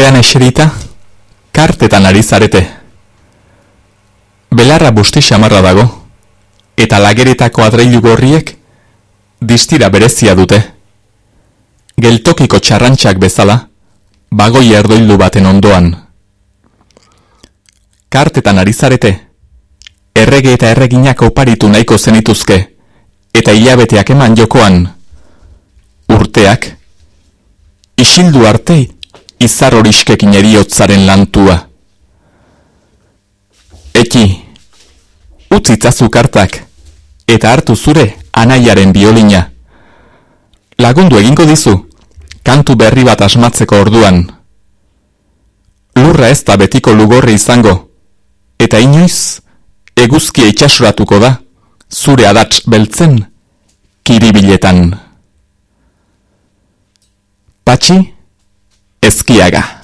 Lurrean eserita, kartetan ari zarete. Belarra busti xamarra dago, eta lageretako adreilu gorriek distira berezia dute. Geltokiko txarrantxak bezala, bagoi erdoildu baten ondoan. Kartetan ari zarete, errege eta erreginak oparitu nahiko zenituzke, eta hilabeteak eman jokoan, urteak, isildu artei, izar horiskekin eriotzaren lantua. Eki, utzitzazu kartak, eta hartu zure anaiaren biolina. Lagundu egingo dizu, kantu berri bat asmatzeko orduan. Lurra ez da betiko lugorri izango, eta inoiz, eguzkia itxasuratuko da, zure adatz beltzen, kiribiletan. Patxi, Esquiaga.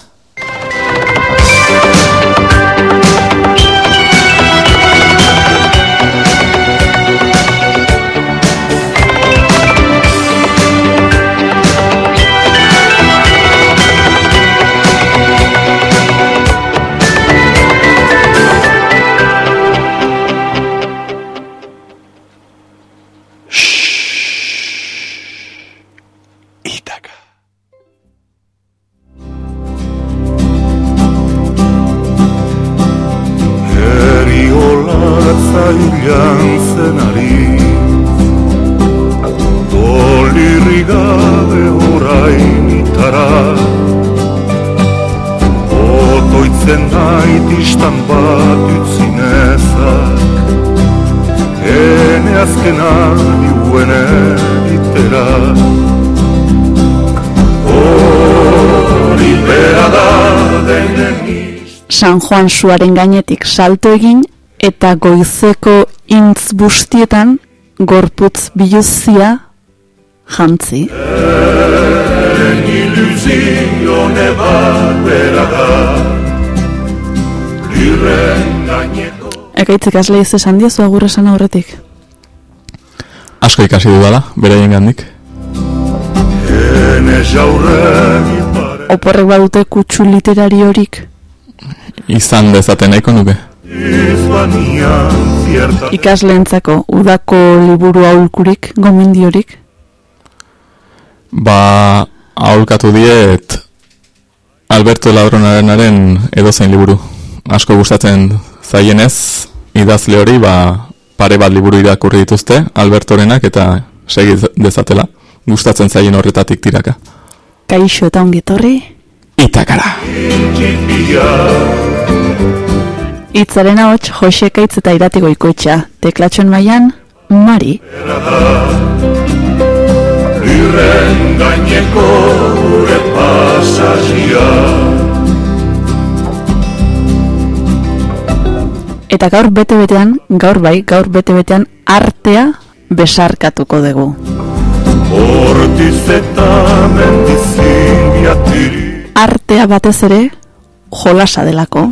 San Juan suaren gainetik salto egin eta goizeko intz bustietan gorputz biluzia jantzi. Ekaitzik asle izan esan diozu agurra esan horretik. Asko ikasi dudala, beraien gandik. Oporrek badute kutsu literari horik izan dezaten nahiko nuke. Ikasleentzako udako liburu aulkurik, gomendiorik? Ba, aulkatu diet Alberto Ladronarenaren edozein liburu. Asko gustatzen zaienez, idazle hori, ba, pare bat liburu irakurri dituzte, Albertorenak eta segi dezatela. Gustatzen zaien horretatik tiraka. Kaixo eta ongetorri? Itakara. Itzaren hau Jose Kaitz eta iratiko ikoitxa. Teklatxon maian, Mari. Lirren gaineko gure pasazia. Eta gaur bete-betean, gaur bai, gaur bete-betean artea besarkatuko dugu. Hortiz eta Artea batez ere, jolasa delako.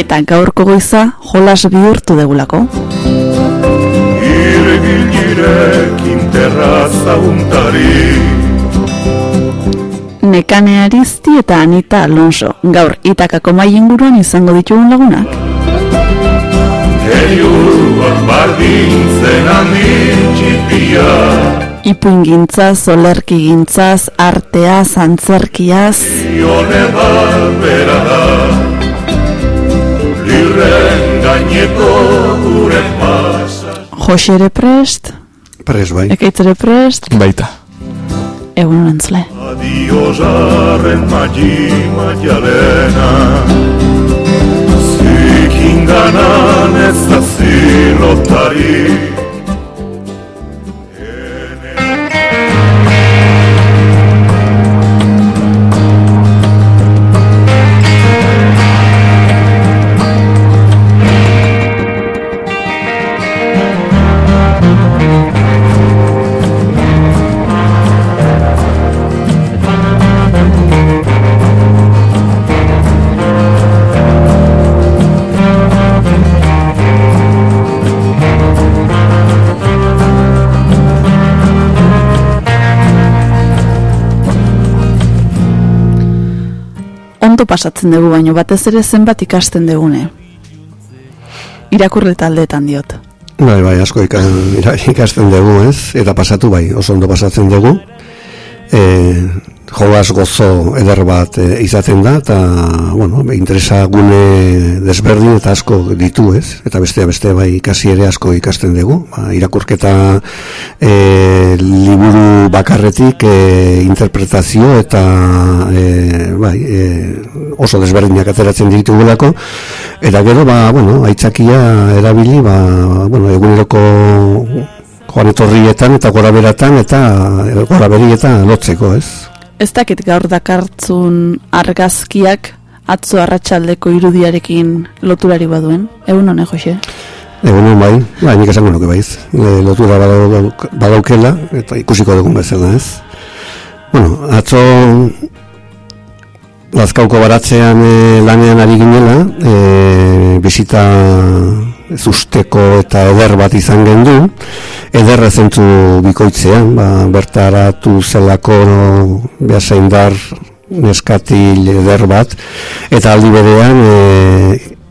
Eta gaurko goiza jolas bihurtu degulako Nekane Arizti eta Anita Alonso gaur itakako mai inguruan izango ditugun lagunak bardintzen Ipuin gintzaz, olerki gintzaz, arteaz, antzerkiaz. Ione barbera da, lirren gaineko gure pasa. Jose ere prest? Prest bai. Ekaitz ere prest? Baita. Egun nantzle. Adio jarren magi magialena, Ingana nesta sinotari ondo pasatzen dugu baino batez ere zenbat ikasten dugune. Irakurri taldeetan diot. Bai, bai, asko ikasten dugu, ez? Eta pasatu bai, oso ondo pasatzen dugu. Eh, jolas gozo eder bat e, izaten da eta bueno, interesa gune desberdin eta asko ditu ez? Eta beste beste bai ikasi ere asko ikasten dugu. Ba, irakurketa e, liburu bakarretik e, interpretazio eta e, bai, e, oso desberdinak ateratzen ditu gulako eta gero ba, bueno, aitzakia erabili ba, bueno, eguneroko joan etorrietan eta gora beratan eta gora berietan lotzeko ez Ez dakit gaur dakartzun argazkiak atzo arratsaldeko irudiarekin loturari baduen. Egun honen, Jose? Egun honen, bai. Bai, nik esango nuke baiz. E, lotura badaukela, eta ikusiko dugun bezala, ez? Bueno, atzo lazkauko baratzean e, lanean ari ginela, e, bizita zusteko eta eder bat izan gendu, ederra zentzu bikoitzean, ba, bertaratu zelako no, neskatil eder bat, eta aldi berean e,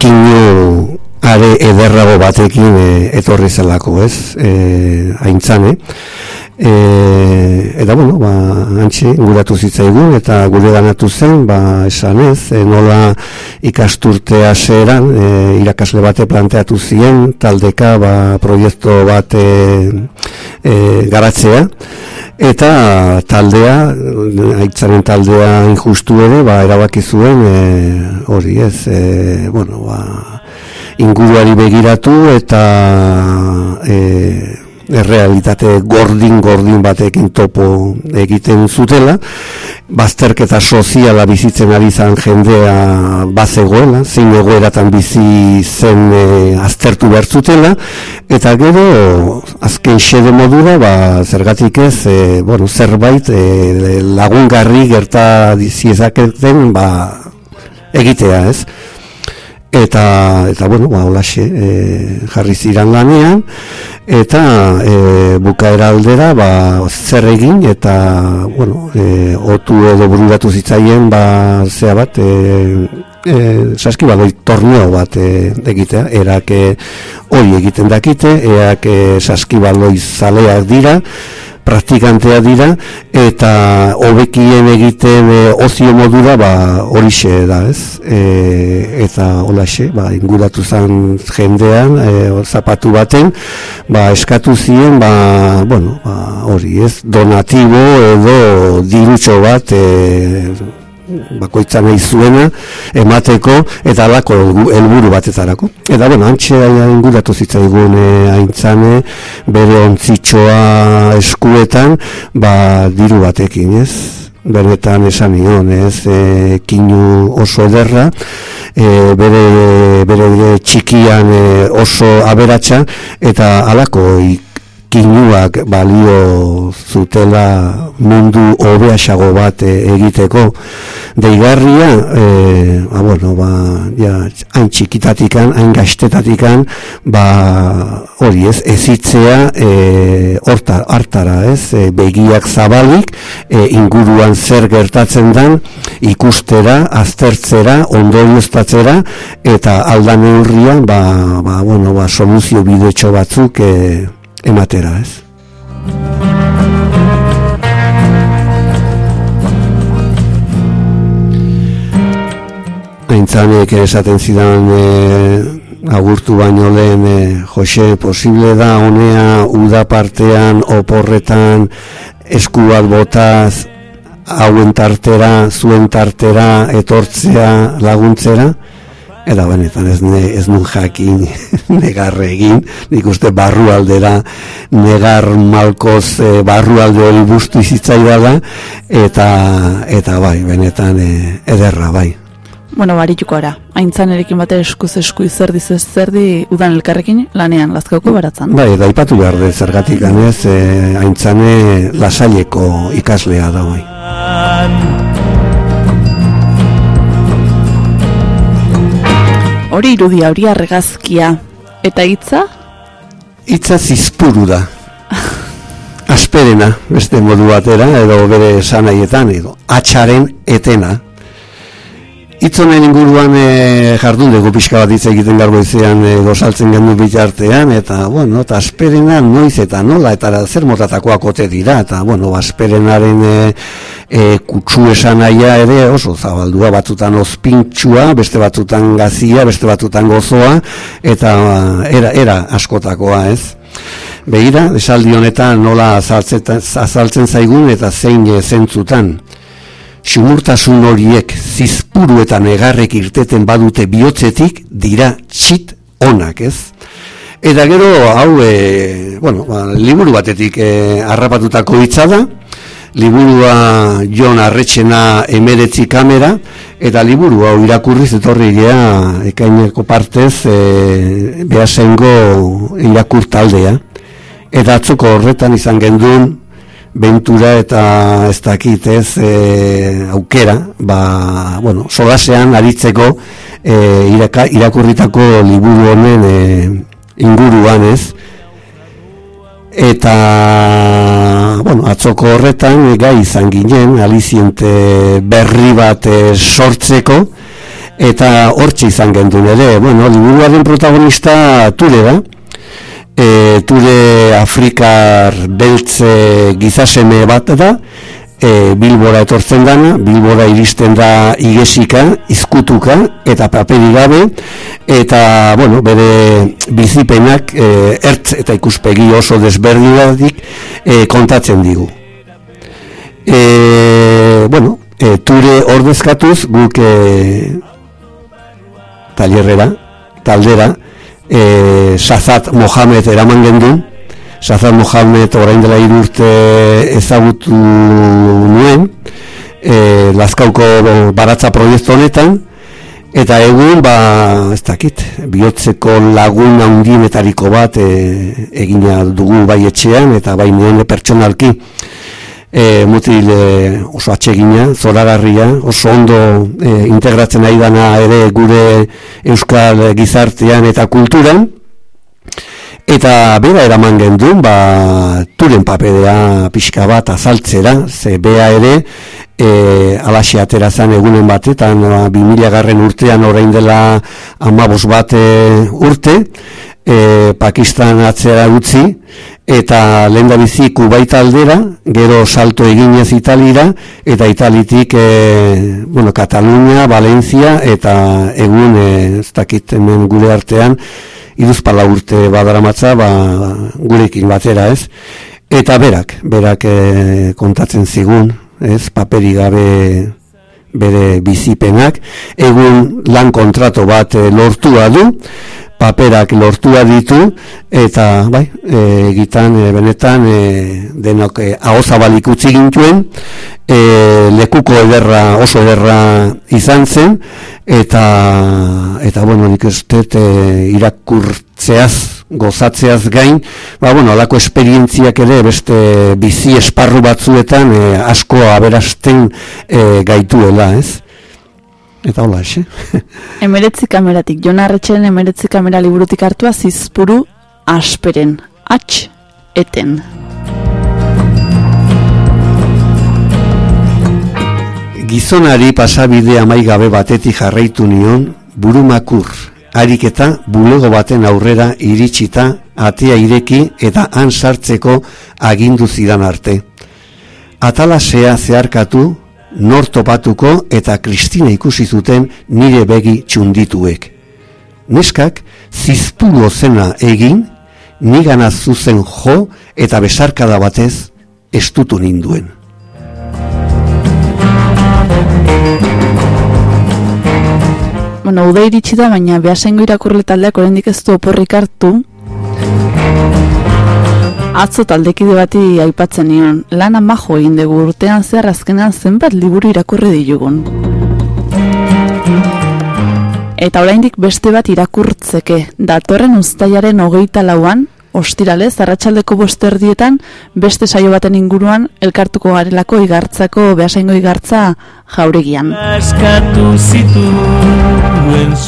kinu are ederrago batekin e, etorri zelako, ez, e, aintzane, E, eta bueno, ba, antxe, guratu zitzaigun eta gure ganatu zen, ba, esan ez, e, nola ikasturtea zeran, e, irakasle bate planteatu ziren, taldeka, ba, proiektu bate e, garatzea, eta taldea, aitzaren taldea injustu ere, ba, erabaki zuen, e, hori ez, e, bueno, ba, inguruari begiratu eta e, errealitate gordin gordin batekin topo egiten zutela. Bazterketa soziala bizitzen ari zan jendea bazegoela zein egoeratan bizi zen e, aztertu behar zutela. Eta gero azken xede modura ba, zergatik ez e, bueno, zerbait e, lagungarri gerta diziezaketen ba, egitea ez eta eta bueno ba holaxe e, jarri ziran lanean. Eta e, bukaera aldera ba zer egin eta bueno e, otu edo bururatu zitzaien ba zea bat e, e, saskibaloi torneo bat e, egitea. Erak hori egiten dakite eak saskibaloi zaleak dira praktikantea dira eta hobekien egiten e, ozio modura ba horixe da, ez? E, eta holaxe, ba inguratu zen jendean e, zapatu baten, ba eskatu zien ba bueno, ba hori, ez? Donatibo edo dirutxo bat e, bakoitza nahi zuena emateko eta alako helburu batetarako. Eta bueno, antxe inguratu zitzaigun eh, aintzane bere ontzitxoa eskuetan ba, diru batekin, ez? Benetan esan nion, ez? E, kinu oso ederra, e, bere, bere txikian oso aberatsa eta alako ik, kinuak balio zutela mundu hobeasago bat e, egiteko. Deigarria e, ba, bueno, ba, ja, hain txikitatikan, hain gaztetatikan ba, hori ez, ezitzea e, horta, hartara ez, e, begiak zabalik e, inguruan zer gertatzen dan ikustera, aztertzera ondorioztatzera eta aldan eurrian ba, ba, bueno, ba, soluzio bidetxo batzuk e, ematera, ez? Aintzanek esaten zidan e, agurtu baino lehen e, Jose, posible da honea uda partean oporretan esku bat botaz hauen tartera, zuen tartera etortzea laguntzera? Eta benetan ez, ne, ez nun jakin negarre egin, nik uste barru aldera negar malkoz e, barru alde hori bustu izitzai dela, eta, eta bai, benetan e, ederra bai. Bueno, barituko ara, haintzan erekin bate eskuz esku izerdi zerdi udan elkarrekin lanean, lazkauko baratzen. Bai, da ipatu behar de zergatik ganez, e, haintzane lasaileko ikaslea da bai. Hori irudia hori arregazkia. Eta hitza? Hitza zizpuru da. Asperena, beste modu batera, edo bere sanaietan, edo atxaren etena. Itzonen inguruan e, jardun dugu pixka bat hitz egiten garbo izan e, gozaltzen gendu bitartean, eta, bueno, eta asperena noiz eta nola, eta zer motatakoak ote dira, eta, bueno, asperenaren e, e, kutsu esan aia ere oso zabaldua, batzutan ospintxua, beste batzutan gazia, beste batzutan gozoa, eta era, era askotakoa, ez? Begira, esaldi honetan nola azaltzen zaigun eta zein zentzutan. Xumurtasun horiek zizpuruetan egarrek irteten badute bihotzetik dira txit onak, ez? Eta gero, hau, e, bueno, ba, liburu batetik e, harrapatutako hitza da, liburua Jon Arretxena emeretzi kamera, eta liburu hau irakurriz etorri gea ekaineko partez e, behasengo irakur taldea. Eta atzoko horretan izan gendun bentura eta ez dakit ez e, aukera, ba, bueno, solasean aritzeko e, iraka, irakurritako liburu honen e, inguruan ez. Eta, bueno, atzoko horretan gai izan ginen, aliziente berri bat e, sortzeko, eta hortxe izan gendun ere, bueno, liburuaren protagonista ture da, e, ture Afrikar beltze gizaseme bat da, e, Bilbora etortzen dana, Bilbora iristen da igesika, izkutuka eta paperi gabe, eta, bueno, bere bizipenak e, ertz eta ikuspegi oso desberdinatik e, kontatzen digu. E, bueno, e, ture ordezkatuz guk e, talerrera, taldera, e, Sazat Mohamed eraman gendun, Sazat Mohamed orain dela irurte ezagutu nuen, e, Lazkauko baratza proiektu honetan, eta egun, ba, ez dakit, bihotzeko lagun handienetariko bat e, egina dugu bai etxean, eta bai nuen pertsonalki, e, mutil e, oso atsegina, zoragarria, oso ondo e, integratzen ari dana ere gure euskal gizartean eta kulturan, eta bera eraman gendun, ba, turen papedea pixka bat azaltzera, ze bea ere, e, alaxe atera zen egunen batetan, ba, 2000 garren urtean orain dela amabos bat urte, e, Pakistan atzera utzi eta lehen da bizi Kubaita aldera, gero salto eginez Italira eta Italitik e, bueno, Katalunia, Valencia eta egun e, ez dakit hemen gure artean iduzpala urte badaramatza ba, gurekin batera ez? Eta berak, berak e, kontatzen zigun ez? Paperi gabe bere bizipenak. Egun lan kontrato bat e, lortua du paperak lortua ditu eta bai e, egitan e, benetan e, denok e, ahozabalik utzi gintuen e, lekuko ederra oso ederra izan zen eta eta bueno nik dut e, irakurtzeaz gozatzeaz gain ba bueno alako esperientziak ere beste bizi esparru batzuetan e, asko aberasten e, gaituela ez Eta hola, ese? emeretzi kameratik, Jon Arretxeren emeretzi kamera liburutik hartua zizpuru asperen, atx eten. Gizonari pasabide amaigabe batetik jarraitu nion, burumakur, harik eta bulego baten aurrera iritsita, atea ireki eta han sartzeko agindu zidan arte. Atalasea zeharkatu, nor topatuko eta Kristina ikusi zuten nire begi txundituek. Neskak zizpuro zena egin, nigana zuzen jo eta besarkada batez estutu ninduen. Bueno, uda iritsi da, baina behasengo irakurle taldeak oraindik ez du oporrik hartu, Atzo taldekide bati aipatzen nion, lana majo egin dugu urtean zehar azkenean zenbat liburu irakurri ditugun. Eta oraindik beste bat irakurtzeke, datorren ustaiaren hogeita lauan, ostirale, zarratxaldeko bosterdietan, beste saio baten inguruan, elkartuko garelako igartzako, behasaingo igartza jauregian.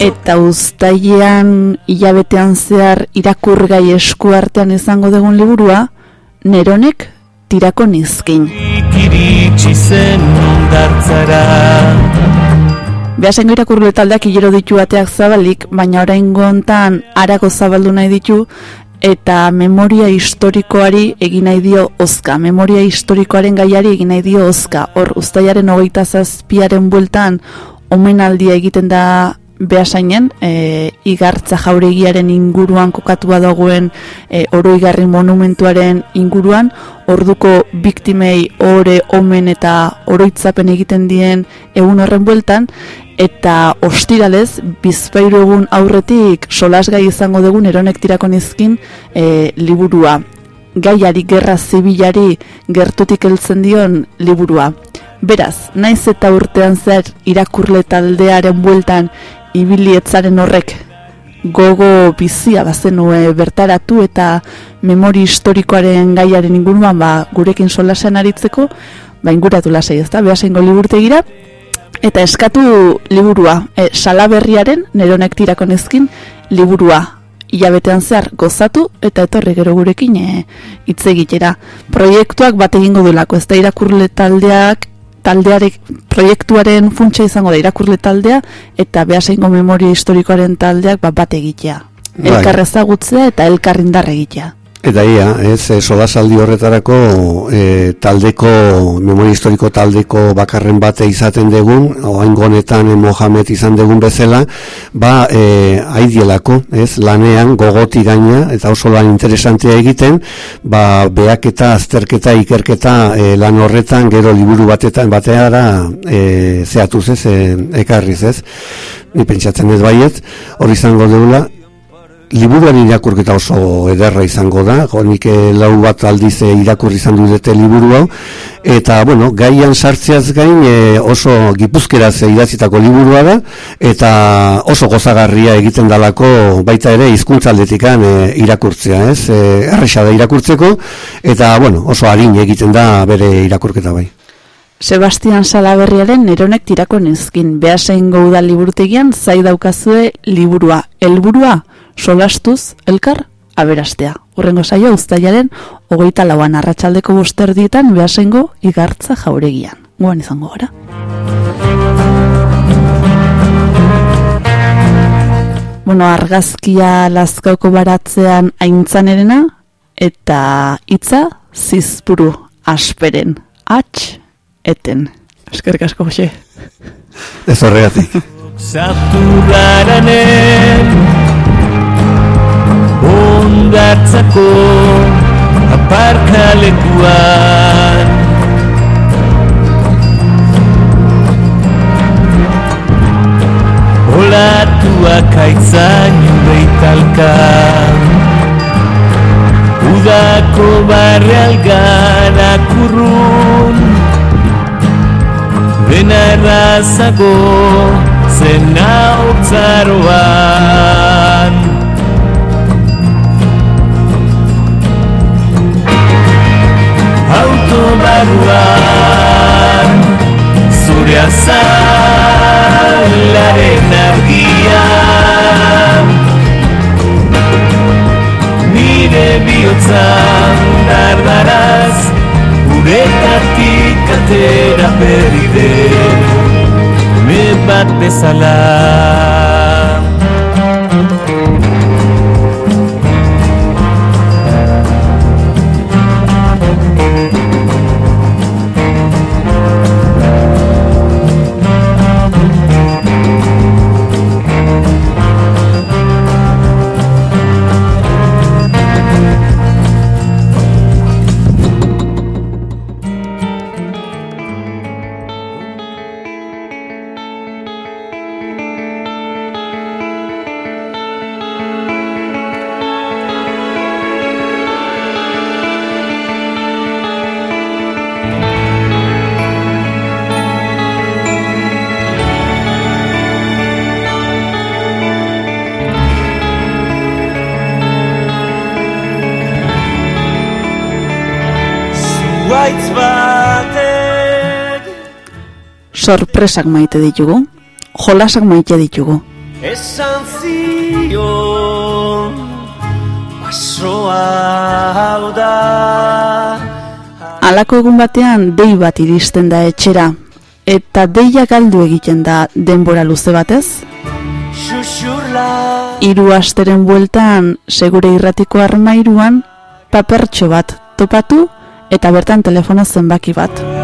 Eta ustailean, hilabetean zehar, irakurgai esku artean izango dugun liburua, neronek tirako nizkin. Behasengo irakurle taldeak hilero ditu bateak zabalik, baina orain gontan arago zabaldu nahi ditu, eta memoria historikoari egin nahi dio ozka. Memoria historikoaren gaiari egin nahi dio ozka. Hor, ustaiaren hogeita zazpiaren bueltan, omenaldia egiten da behasainen, e, igartza jauregiaren inguruan kokatua dagoen e, oroigarri monumentuaren inguruan, orduko biktimei ore, omen eta oroitzapen egiten dien egun horren bueltan, eta ostiralez, bizpairu egun aurretik solasgai izango dugun eronek tirako nizkin e, liburua. Gaiari, gerra zibilari gertutik heltzen dion liburua. Beraz, naiz eta urtean zer irakurle taldearen bueltan ibilietzaren horrek gogo bizia bazenue bertaratu eta memori historikoaren gaiaren inguruan ba, gurekin solasean aritzeko, ba inguratu lasai ezta, behasengo liburtegira, eta eskatu liburua, e, salaberriaren, neronek tirakonezkin, liburua, hilabetean zehar gozatu eta etorri gero gurekin e, hitz egitera. Proiektuak bat egingo dulako, ez da irakurle taldeak taldearek proiektuaren funtsa izango da irakurle taldea eta behaseingo memoria historikoaren taldeak bat, bat egitea. Bai. Elkarrezagutzea eta elkarrindar egitea. Eta ia, ez, solasaldi horretarako e, taldeko, memoria historiko taldeko bakarren bate izaten degun, oain gonetan e, Mohamed izan degun bezala, ba, e, haidielako, ez, lanean, gogoti gaina, eta oso lan interesantea egiten, ba, beak eta azterketa, ikerketa e, lan horretan, gero liburu batetan, bateara, e, zehatuz ez, e, ekarriz ez, ni pentsatzen ez baiet, hori izango deula, liburuan irakurketa oso ederra izango da, jo, nik eh, lau bat aldiz eh, irakurri izan dute liburu hau, eta, bueno, gaian sartzeaz gain eh, oso gipuzkeraz idatzitako liburua da, eta oso gozagarria egiten dalako baita ere hizkuntzaldetikan e, irakurtzea, ez? E, erresa da irakurtzeko, eta, bueno, oso harin egiten da bere irakurketa bai. Sebastian Salaberriaren neronek tirako nezkin, behasein gauda liburutegian zai daukazue liburua. Elburua, solastuz, elkar, aberastea. Urrengo saio ustailaren hogeita lauan arratsaldeko bosterdietan behasengo igartza jauregian. Guan izango gara. Bueno, argazkia lazkauko baratzean aintzanerena eta hitza zizpuru asperen. Atx eten. Eskerrik asko, Jose. Ez horregatik. Ondartzako aparkalekuan Olatuak aitzan jubeitalka Udako barre algan akurrun. Bena errazago zen hau barruan Zure azalaren argia. Nire bihotzan dardaraz Uretatik atera berri den. Me bat bezala sorpresak maite ditugu, jolasak maite ditugu. Esan zio, hau da. Alako egun batean dei bat iristen da etxera, eta deia galdu egiten da denbora luze batez. Hiru asteren bueltan segure irratiko armairuan papertxo bat topatu eta bertan telefono zenbaki bat.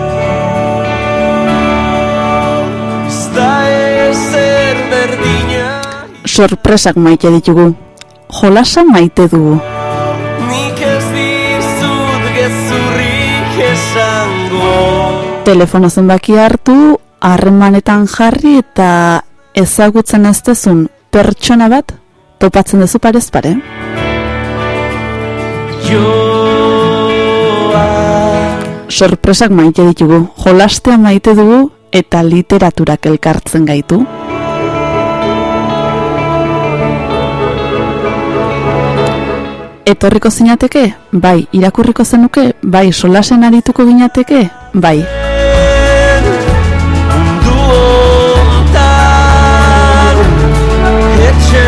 Sorpresak maite ditugu. Jolasa maite dugu. Nik ez dizut gezurrik esango Telefono zenbaki hartu, harremanetan jarri eta ezagutzen ez dezun pertsona bat topatzen duzu parez pare. Joa Sorpresak maite ditugu, jolastea maite dugu eta literaturak elkartzen gaitu. Etorriko zinateke? Bai, irakurriko zenuke? Bai, solasen arituko ginateke? Bai. Mundu hontan Etxe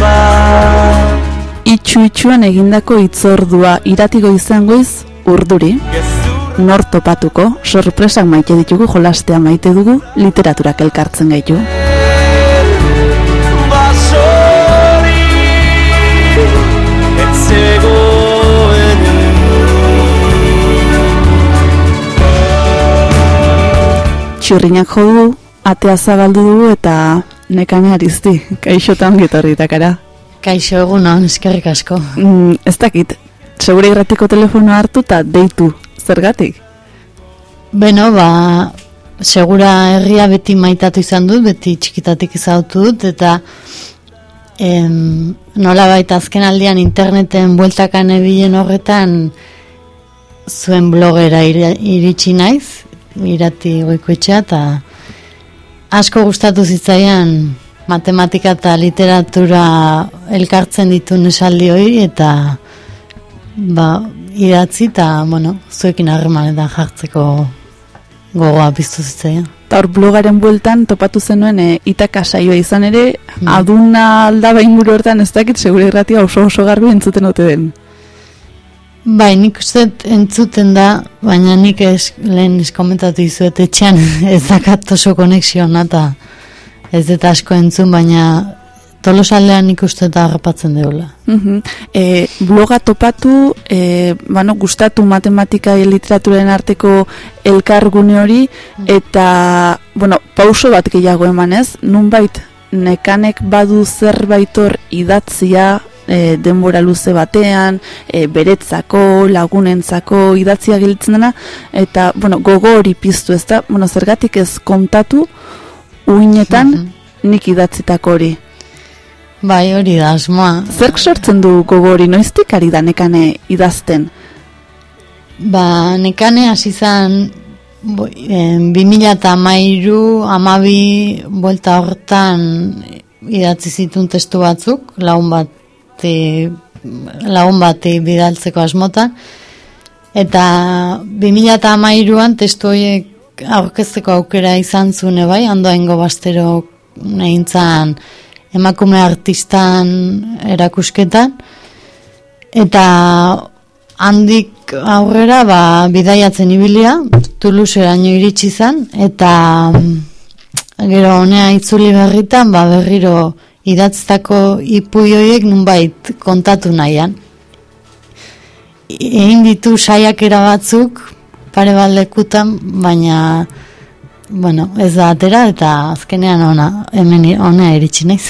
bat Itxu itxuan egindako itzordua iratigo izangoiz urduri. Gezur Nor topatuko, sorpresak maite ditugu jolastea maite dugu, literaturak elkartzen gaitu. Txurrinak jo du, atea zabaldu dugu eta nekane arizti, kaixotan getorritakara. Kaixo egunon, eskerrik asko. Mm, ez dakit, segure irratiko telefonoa hartu eta deitu, zergatik? Beno, ba, segura herria beti maitatu izan dut, beti txikitatik izautu dut, eta em, nola baita azken aldian interneten bueltakan ebilen horretan zuen blogera iri- iritsi naiz, irati goikoetxea, eta asko gustatu zitzaian matematika eta literatura elkartzen ditun esaldi hori, eta ba, idatzi eta, bueno, zuekin harremanetan jartzeko gogoa piztu zitzaian. Eta hor blogaren bueltan topatu zenuen e, itaka saioa izan ere, Mm. aduna aldaba inguru hortan ez dakit segure irratia oso oso garbi entzuten ote den. Bai, nik uste entzuten da, baina nik ez, lehen ez komentatu izuet etxean ez dakat oso konexiona eta ez dut asko entzun, baina tolosaldean nik uste eta harrapatzen deula. Mhm. E, bloga topatu, e, bano, gustatu matematika eta literaturaren arteko elkargune hori, eta, bueno, pauso bat gehiago emanez, nunbait, nekanek badu zerbait hor idatzia, e, denbora luze batean, e, beretzako, lagunentzako idatzia giltzen dena, eta, bueno, gogo hori piztu ez da, bueno, zergatik ez kontatu, uinetan, Mhm. nik idatzitako hori. Bai, hori da, asmoa. Zerk sortzen du gogo hori, noiztik ari da nekane idazten? Ba, nekane hasi zan bo- em, 2000 eta amairu, amabi, buelta hortan idatzi zitun testu batzuk, lagun bat, lagun bat bidaltzeko asmotan, eta 2000 eta amairuan testu horiek aurkezteko aukera izan zune bai, andoaingo bastero negintzan emakume artistan erakusketan, eta handik aurrera ba, bidaiatzen ibilia, Toulouseraino iritsi zen, eta mm, gero honea itzuli berritan, ba, berriro idatztako ipui horiek nunbait kontatu nahian. Egin ditu saiakera batzuk, pare bat lekutan, baina bueno, ez da atera eta azkenean ona, hemen ona iritsi naiz.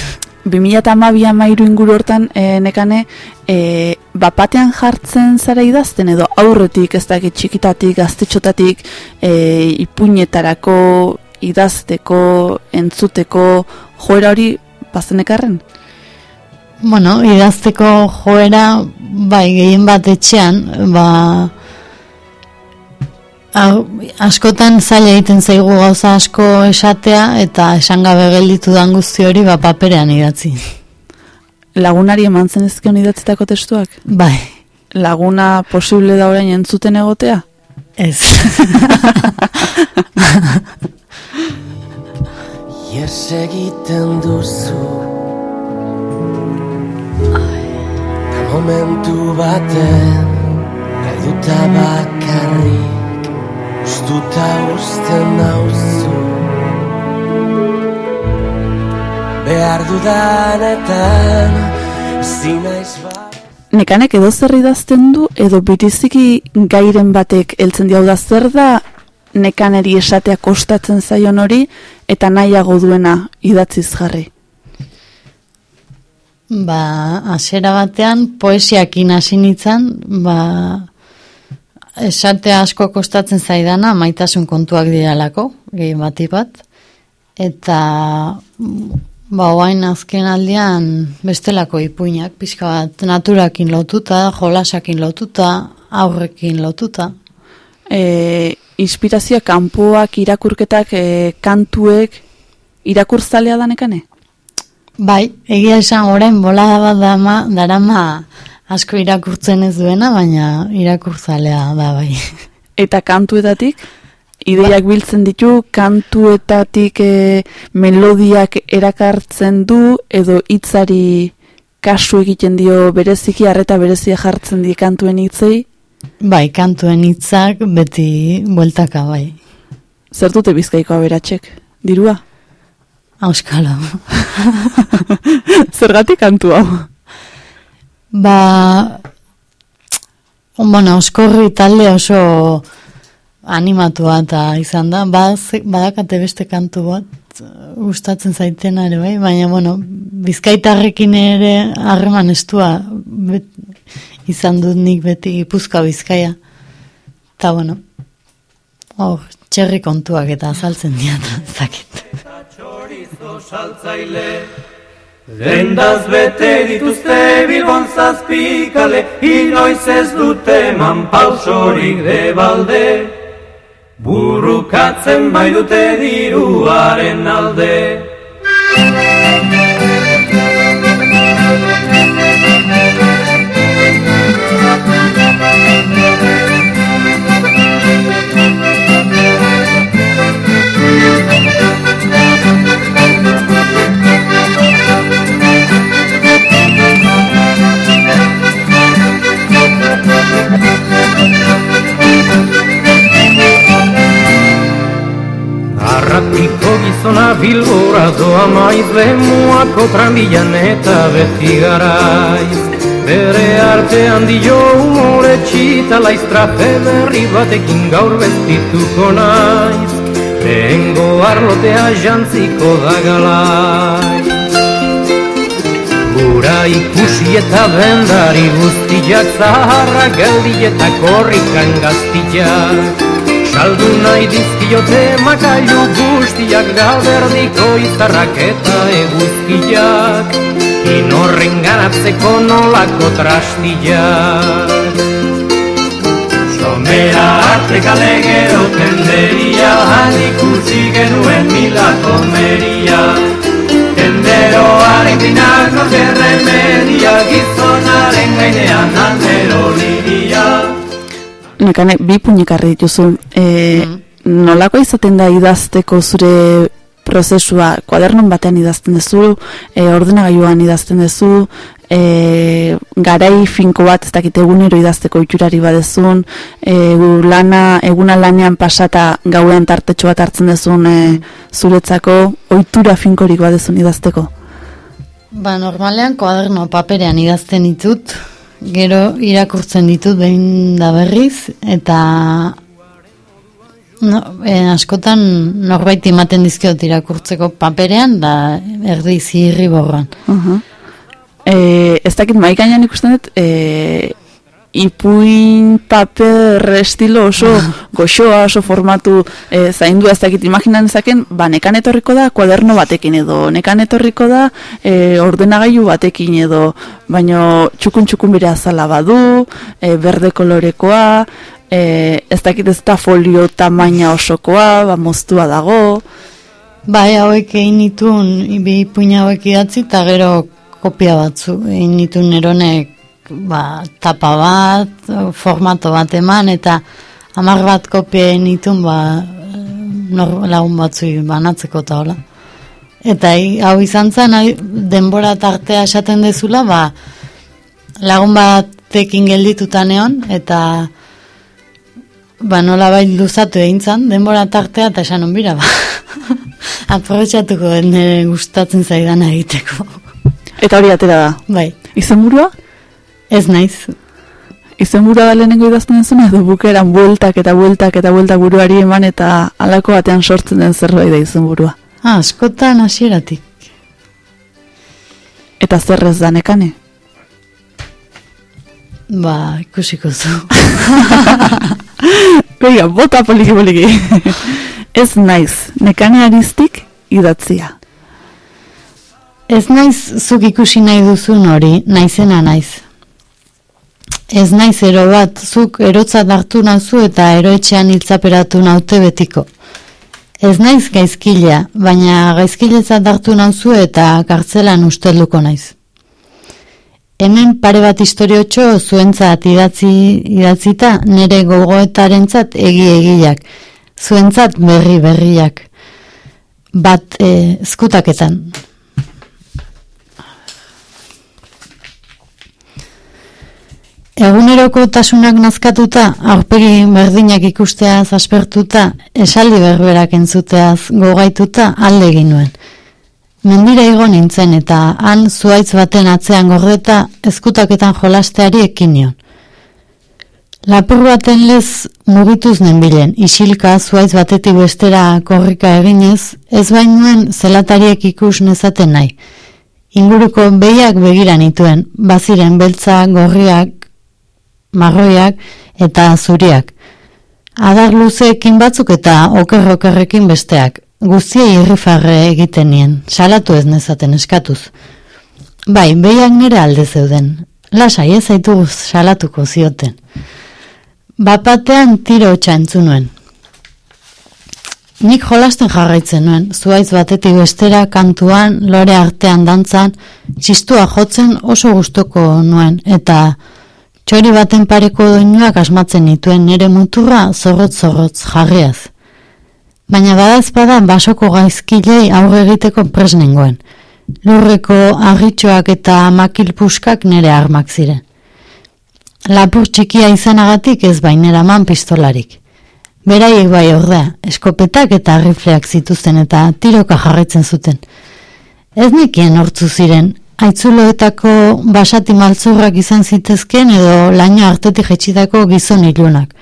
2012 mairu inguru hortan e, nekane e, bapatean jartzen zara idazten edo aurretik ez dakit txikitatik, gaztetxotatik e, ipuinetarako idazteko, entzuteko joera hori bazenekarren? Bueno, idazteko joera, bai, gehien bat etxean, ba, askotan zaila egiten zaigu gauza asko esatea, eta esan gabe gelditu dan guzti hori, ba, paperean idatzi. Lagunari eman zenezkion idatzitako testuak? Bai, Laguna posible da orain entzuten egotea? ez. Ihes egiten duzu. Ta momentu baten Galduta bakarrik Uztuta usten nauzu. Behar dudanetan Zinaiz bat Nekanek edo zer idazten du edo biriziki gairen batek heltzen diau da zer da nekaneri esatea kostatzen zaion hori eta nahiago duena idatziz jarri. Ba, hasiera batean poesiakin hasi nintzen, ba, esate asko kostatzen zaidana, maitasun kontuak diralako, gehien bati bat, eta ba, oain azken aldean bestelako ipuinak, pixka bat naturakin lotuta, jolasakin lotuta, aurrekin lotuta. E, inspirazioa kanpoak, irakurketak, e, kantuek, irakurzalea da nekane? Bai, egia esan orain bolada bat dama, darama asko irakurtzen ez duena, baina irakurzalea da bai. Eta kantuetatik, ideiak biltzen ditu, kantuetatik e, melodiak erakartzen du, edo hitzari kasu egiten dio bereziki, arreta berezia jartzen di kantuen hitzei, Bai, kantuen hitzak beti bueltaka bai. zer dute bizkaiko aberatsek, dirua? Auskalo. Zergatik kantu hau? Ba, bueno, euskorri talde oso animatua eta izan da, ba, badakate beste kantu bat gustatzen zaitena ere bai, baina bueno, bizkaitarrekin ere harreman estua izan dut nik beti gipuzkoa bizkaia. Eta bueno, hor, txerri kontuak eta azaltzen diat, zakit. Saltzaile Dendaz bete dituzte bilbon zazpikale Inoiz ez dute eman pausorik de balde Burrukatzen bai dute diruaren alde Lemuako tranbilan eta beti garaiz Bere artean dio umore txita laiztrape berri batekin gaur bestituko naiz. Lehengo arlotea jantziko da galaiz Gura ikusi eta bendari guztiak Zaharra geldi eta korrikan gaztiak Saldu nahi dizkiote makailu guztiak Gaberdiko izarrak eta eguzkiak. Inorren ganatzeko nolako trastiak. Somera arte kale gero tenderia Han ikusi genuen milako meria Tenderoaren dinak norte remedia Gizonaren gainean aldero liria Nekane, bi puñekarri dituzu. E, Nolako izaten da idazteko zure prozesua, kuadernon batean idazten duzu, e, ordenagailuan idazten duzu, e, garai finko bat ez dakit egunero idazteko itxurari badezun, e, lana, eguna lanean pasata gauean tartetxo bat hartzen dezun e, zuretzako, ohitura finkorik badezun idazteko. Ba, normalean koaderno paperean idazten ditut, gero irakurtzen ditut behin da berriz, eta no, e, askotan norbait ematen dizkiot irakurtzeko paperean, da erdi zirri borran. Uh e, ez dakit maikainan ikusten dut, e, ipuin paper estilo oso goxoa, oso formatu e, zaindu ez dakit imaginan ezaken, ba nekan etorriko da kuaderno batekin edo, nekan etorriko da e, ordenagailu batekin edo, baino txukun txukun bere azala badu, e, berde kolorekoa, e, ez dakit ez da folio tamaina osokoa, ba moztua dago, Bai, hauek egin nituen, bi ipuin hauek idatzi, eta gero kopia batzu, egin nituen eronek, ba, tapa bat, formato bat eman, eta hamar bat kopia egin nituen, ba, nor, lagun batzu banatzeko eta hola. Eta hau izan zen, denbora tartea esaten dezula, ba, lagun batekin geldituta neon, eta ba, nola luzatu egin zen, denbora tartea eta esan onbira, ba. Aprobetxatuko nire gustatzen zaidana egiteko. Eta hori atera da. Bai, Izenburua? Ez naiz. Izenburua da lehenengo idazten zuen edo bukeran bueltak eta bueltak eta bueltak buruari eman eta halako batean sortzen den zerbait da izenburua. Ah, askotan hasieratik. Eta zer ez da nekane? Ba, ikusiko zu. Bega, bota poliki poliki. ez naiz, nekane ariztik idatzia. Ez naiz zuk ikusi nahi duzun hori, naizena naiz. Ez naiz ero bat, zuk erotzat hartu nauzu eta eroetxean hiltzaperatu naute betiko. Ez naiz gaizkilea, baina gaizkiletzat hartu nauzu eta kartzelan ustelduko naiz. Hemen pare bat historiotxo zuentzat idatzi, idatzita nire gogoetarentzat egi egiak, zuentzat berri berriak, bat e, zkutaketan. Eguneroko tasunak nazkatuta, aurpegi berdinak ikusteaz aspertuta, esaldi berberak entzuteaz gogaituta alde egin nuen. Mendira igo nintzen eta han zuaitz baten atzean gordeta ezkutaketan jolasteari ekin nion. Lapur baten lez mugituz nenbilen, isilka zuaitz batetik bestera korrika eginez, ez bain nuen zelatariek ikus nezaten nahi. Inguruko behiak begira nituen, baziren beltza, gorriak, marroiak eta zuriak. Adar luzeekin batzuk eta oker-okerrekin besteak. Guztiei irrifarre egiten nien, salatu ez nezaten eskatuz. Bai, behiak nire alde zeuden. Lasai ez zaitu salatuko zioten. Bapatean tiro hotxa entzun nuen. Nik jolasten jarraitzen nuen, zuaiz batetik bestera kantuan, lore artean dantzan, txistua jotzen oso gustoko nuen, eta txori baten pareko doinuak asmatzen nituen nire muturra zorrotz-zorrotz jarriaz. Baina badazpada basoko gaizkilei aurre egiteko presnengoen. Lurreko arritxoak eta makilpuskak nire armak ziren. Lapur txikia izanagatik ez bainera man pistolarik. Beraiek bai ordea, eskopetak eta rifleak zituzten eta tiroka jarraitzen zuten. Ez nekien hortzu ziren, aitzuloetako basati maltzurrak izan zitezken edo laino artetik jetxitako gizon ilunak.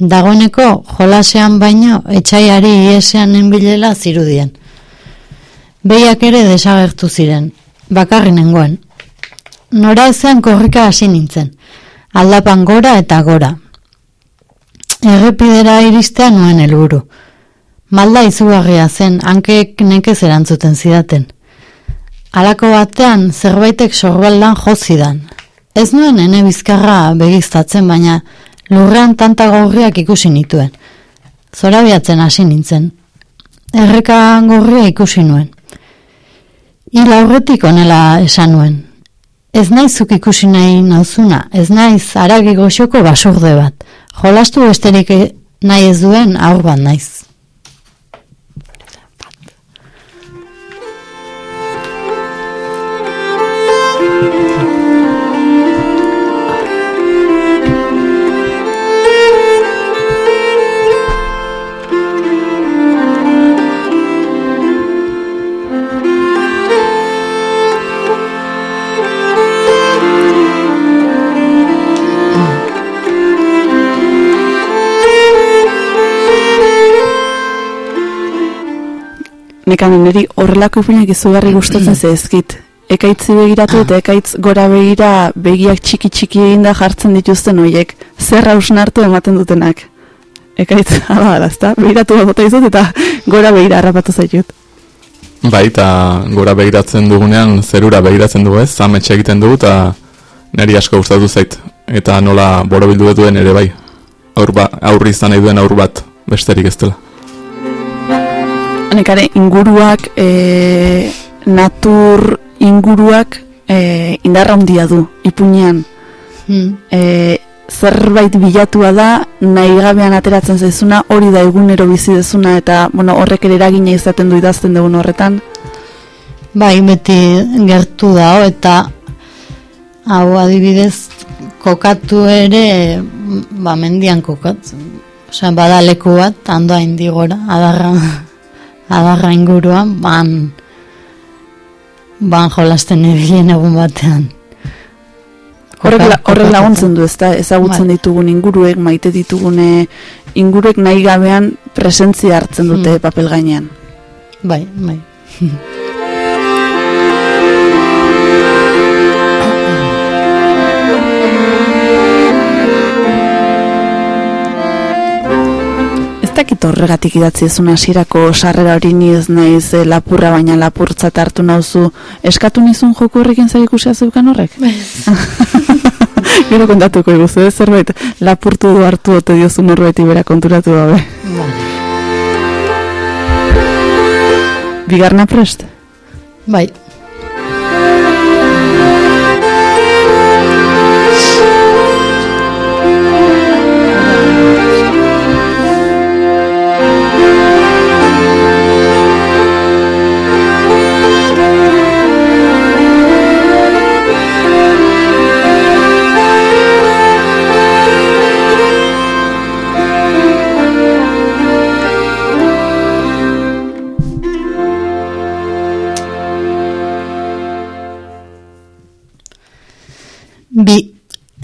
Dagoeneko jolasean baino etxaiari iesean enbilela zirudien. Behiak ere desagertu ziren, bakarri nengoen. Nora ezean korrika hasi nintzen, aldapan gora eta gora. Errepidera iristea nuen helburu. Malda izugarria zen, hankeek nekez erantzuten zidaten. Halako batean zerbaitek sorbaldan jo zidan. Ez nuen ene bizkarra begiztatzen, baina lurrean tanta gorriak ikusi nituen. Zorabiatzen hasi nintzen. Erreka gorria ikusi nuen. Hil aurretik onela esan nuen. Ez naizuk ikusi nahi nauzuna, ez naiz aragi goxoko basurde bat. Jolastu besterik e- nahi ez duen aur bat naiz. Nekan niri horrelako ipuinak izugarri gustatzen zezkit. Ekaitzi begiratu eta ekaitz gora begira begiak txiki txiki eginda jartzen dituzten hoiek. Zer hausnartu ematen dutenak. Ekaitz, hala da, ezta? Begiratu bat bota dizut eta gora begira harrapatu zaitut. Bai, eta gora begiratzen dugunean, zerura begiratzen dugu ez, ametxe egiten dugu, eta niri asko gustatu zait. Eta nola borobildu duen ere bai. Aur ba, aurri izan nahi duen aur bat, besterik ez dela. Nekare inguruak, e, natur inguruak e, indarra handia du, ipuinean. Hmm. E, zerbait bilatua da, nahi gabean ateratzen zaizuna, hori da egunero bizi dezuna, eta bueno, horrek ere eragina izaten du idazten dugun horretan. Bai, beti gertu da, eta hau adibidez kokatu ere, ba, mendian kokatzen. Osea, bada leku bat, handoa indigora, adarra, adarra inguruan, ban, ban jolasten ebilen egun batean. Horrek, la- horrek laguntzen du, ezta ezagutzen Bai. ditugun inguruek, maite ditugune inguruek nahi gabean presentzia hartzen dute Hmm. papel gainean. Bai, bai. dakit horregatik idatzi ezun hasierako sarrera hori ni ez naiz eh, lapurra baina lapurtzat hartu nauzu eskatu nizun joku horrekin zer ikusia zeukan horrek? Gero kontatuko iguzu, ez zerbait lapurtu du hartu ote diozu norbaiti bera konturatu gabe. Bai. Bigarna prest? bai.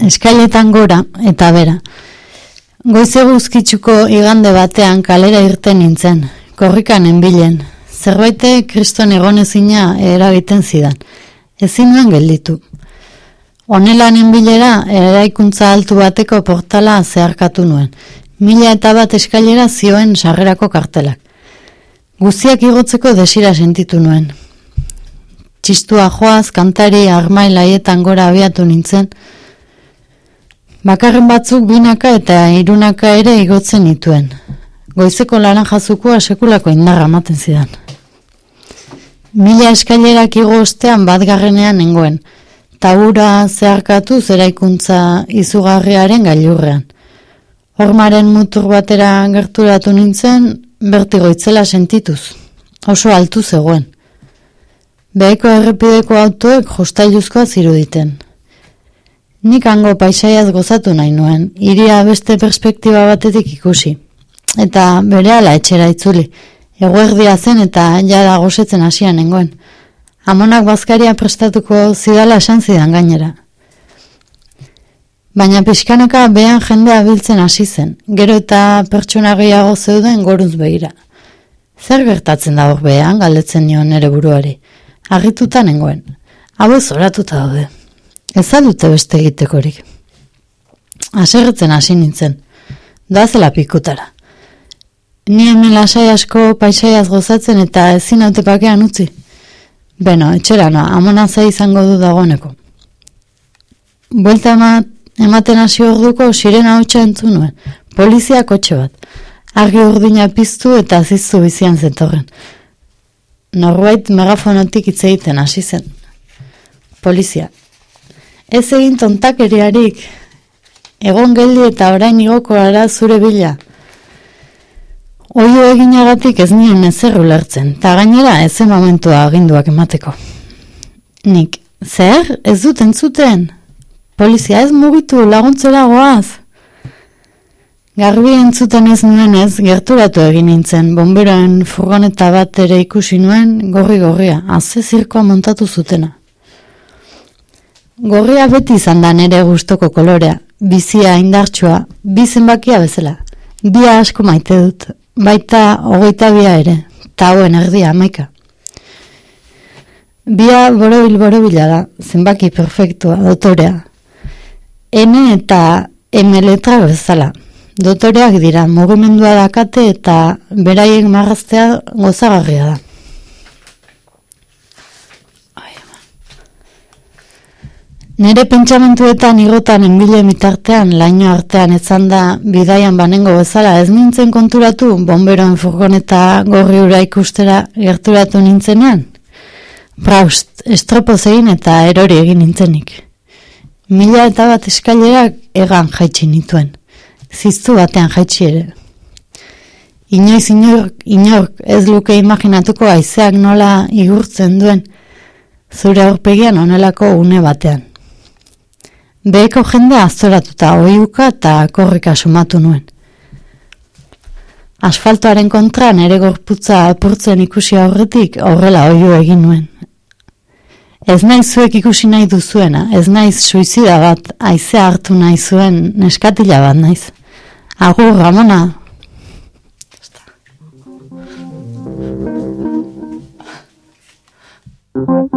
Eskailetan gora eta bera. Goize guzkitzuko igande batean kalera irten nintzen, korrikan enbilen. Zerbaite kriston egonezina eragiten zidan. Ezin nuen gelditu. Honelan enbilera eraikuntza altu bateko portala zeharkatu nuen. Mila eta bat eskailera zioen sarrerako kartelak. Guztiak igotzeko desira sentitu nuen. Txistua joaz, kantari armail haietan gora abiatu nintzen, Bakarren batzuk binaka eta irunaka ere igotzen nituen. Goizeko laranja zukua sekulako indarra ematen zidan. Mila eskailerak igo ostean bat garrenean nengoen. Tabura zeharkatu zeraikuntza izugarriaren gailurrean. Hormaren mutur batera gerturatu nintzen, bertigo itzela sentituz. Oso altu zegoen. Beheko errepideko autoek jostailuzkoa ziruditen. Nik hango paisaiaz gozatu nahi nuen, iria beste perspektiba batetik ikusi. Eta berehala etxera itzuli. Eguerdia zen eta jada gozetzen hasian nengoen. Amonak bazkaria prestatuko zidala esan zidan gainera. Baina pixkanaka behan jendea biltzen hasi zen, gero eta pertsona gehiago zeuden goruz behira. Zer gertatzen da hor behan, galdetzen nion nere buruari. Argituta nengoen. Hau zoratuta daude. Ez dute beste egitekorik. Aserretzen hasi nintzen. Da zela pikutara. Ni hemen lasai asko paisaiaz gozatzen eta ezin haute pakean utzi. Beno, etxera noa, amona ze izango du dagoeneko. Buelta ema, ematen hasi orduko sirena hotxa entzun nuen. Polizia kotxe bat. Argi urdina piztu eta ziztu bizian zetorren. Norbait megafonotik hitz egiten hasi zen. Polizia. Ez egin tontakeriarik. Egon geldi eta orain igoko ara zure bila. Oio eginagatik ez nien ezer ulertzen, eta gainera ez momentua aginduak emateko. Nik, zer, ez dut entzuten? Polizia ez mugitu laguntzera goaz. Garbi entzuten ez nuenez, gerturatu egin nintzen, bomberoen furgoneta bat ere ikusi nuen, gorri-gorria, azze zirkoa montatu zutena. Gorria beti izan da nere gustoko kolorea, bizia indartsua, bi zenbakia bezala. Bia asko maite dut, baita hogeita bia ere, eta hauen erdia amaika. Bia borobil borobila da, zenbaki perfektua, dotorea. N eta M letra bezala. Dotoreak dira, mugimendua dakate eta beraiek marraztea gozagarria da. Nere pentsamentuetan igotan enbile mitartean, laino artean etzan da bidaian banengo bezala ez nintzen konturatu bomberoen furgoneta gorri ura ikustera gerturatu nintzenean. Braust, estropoz egin eta erori egin nintzenik. Mila eta bat eskailerak egan jaitsi nituen. Ziztu batean jaitsi ere. Inoiz inork, inork ez luke imaginatuko aizeak nola igurtzen duen zure aurpegian onelako une batean. Beheko jende aztoratuta oiuka eta korrika sumatu nuen. asfaltoaren kontra nere gorputza apurtzen ikusi aurretik horrela oio egin nuen. Ez naiz zuek ikusi nahi duzuena, ez naiz suizida bat aize hartu nahi zuen neskatila bat naiz. Agur, Ramona. Esnalo erdin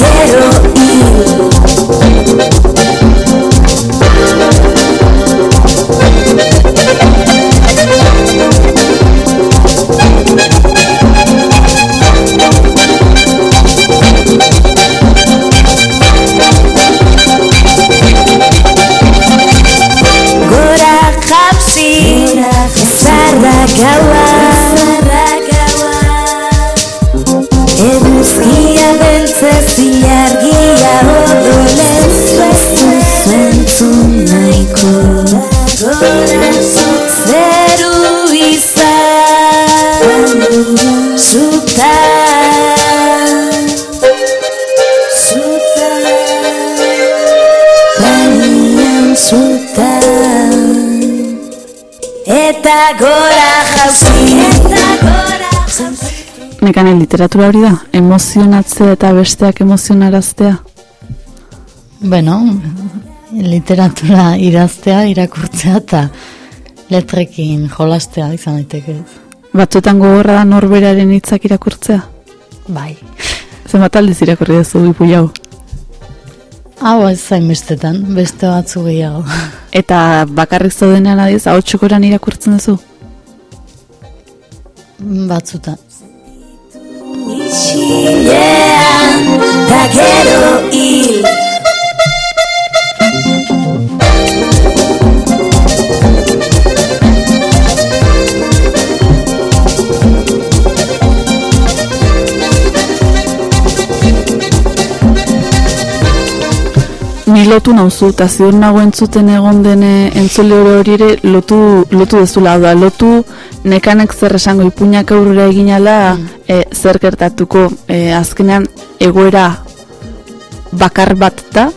Da gero Nekane literatura hori da, emozionatzea eta besteak emozionaraztea. Bueno, literatura idaztea, irakurtzea eta letrekin jolastea izan daiteke. Batzuetan gogorra da norberaren hitzak irakurtzea. Bai. Zenbat aldiz irakurri duzu ipu jau. Hau ez zain bestetan, beste batzu gehiago. Eta bakarrik zaudenean adiz, hau txokoran irakurtzen duzu. Batzutan. Isilean Da gero hil lotu nauzu, eta ziur nago entzuten egon dene entzule oro hori ere lotu, lotu dezula, da, lotu nekanek zer esango ipuñak aurrera eginala e, zer gertatuko. E, azkenean egoera bakar bat da,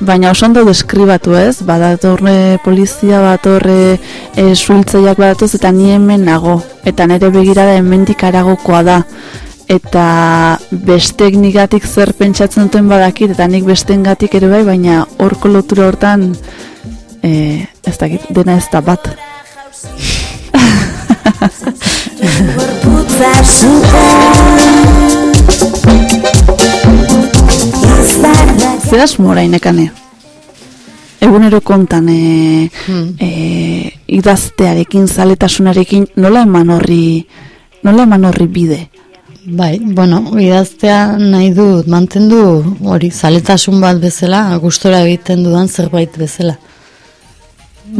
baina oso ondo deskribatu ez, badatorre polizia, badatorre e, suiltzaiak badatoz, eta ni hemen nago, eta nire begirada hemendik aragokoa da, eta bestek nigatik zer pentsatzen duten badakit, eta nik bestengatik ere bai, baina horko lotura hortan, e, ez dakit, dena ez da bat. Zer asmo nekane? Egunero kontan e, Hmm. e, idaztearekin, zaletasunarekin, nola eman horri, nola eman horri bide? Bai, bueno, idaztea nahi dut mantendu hori zaletasun bat bezala, gustora egiten dudan zerbait bezala.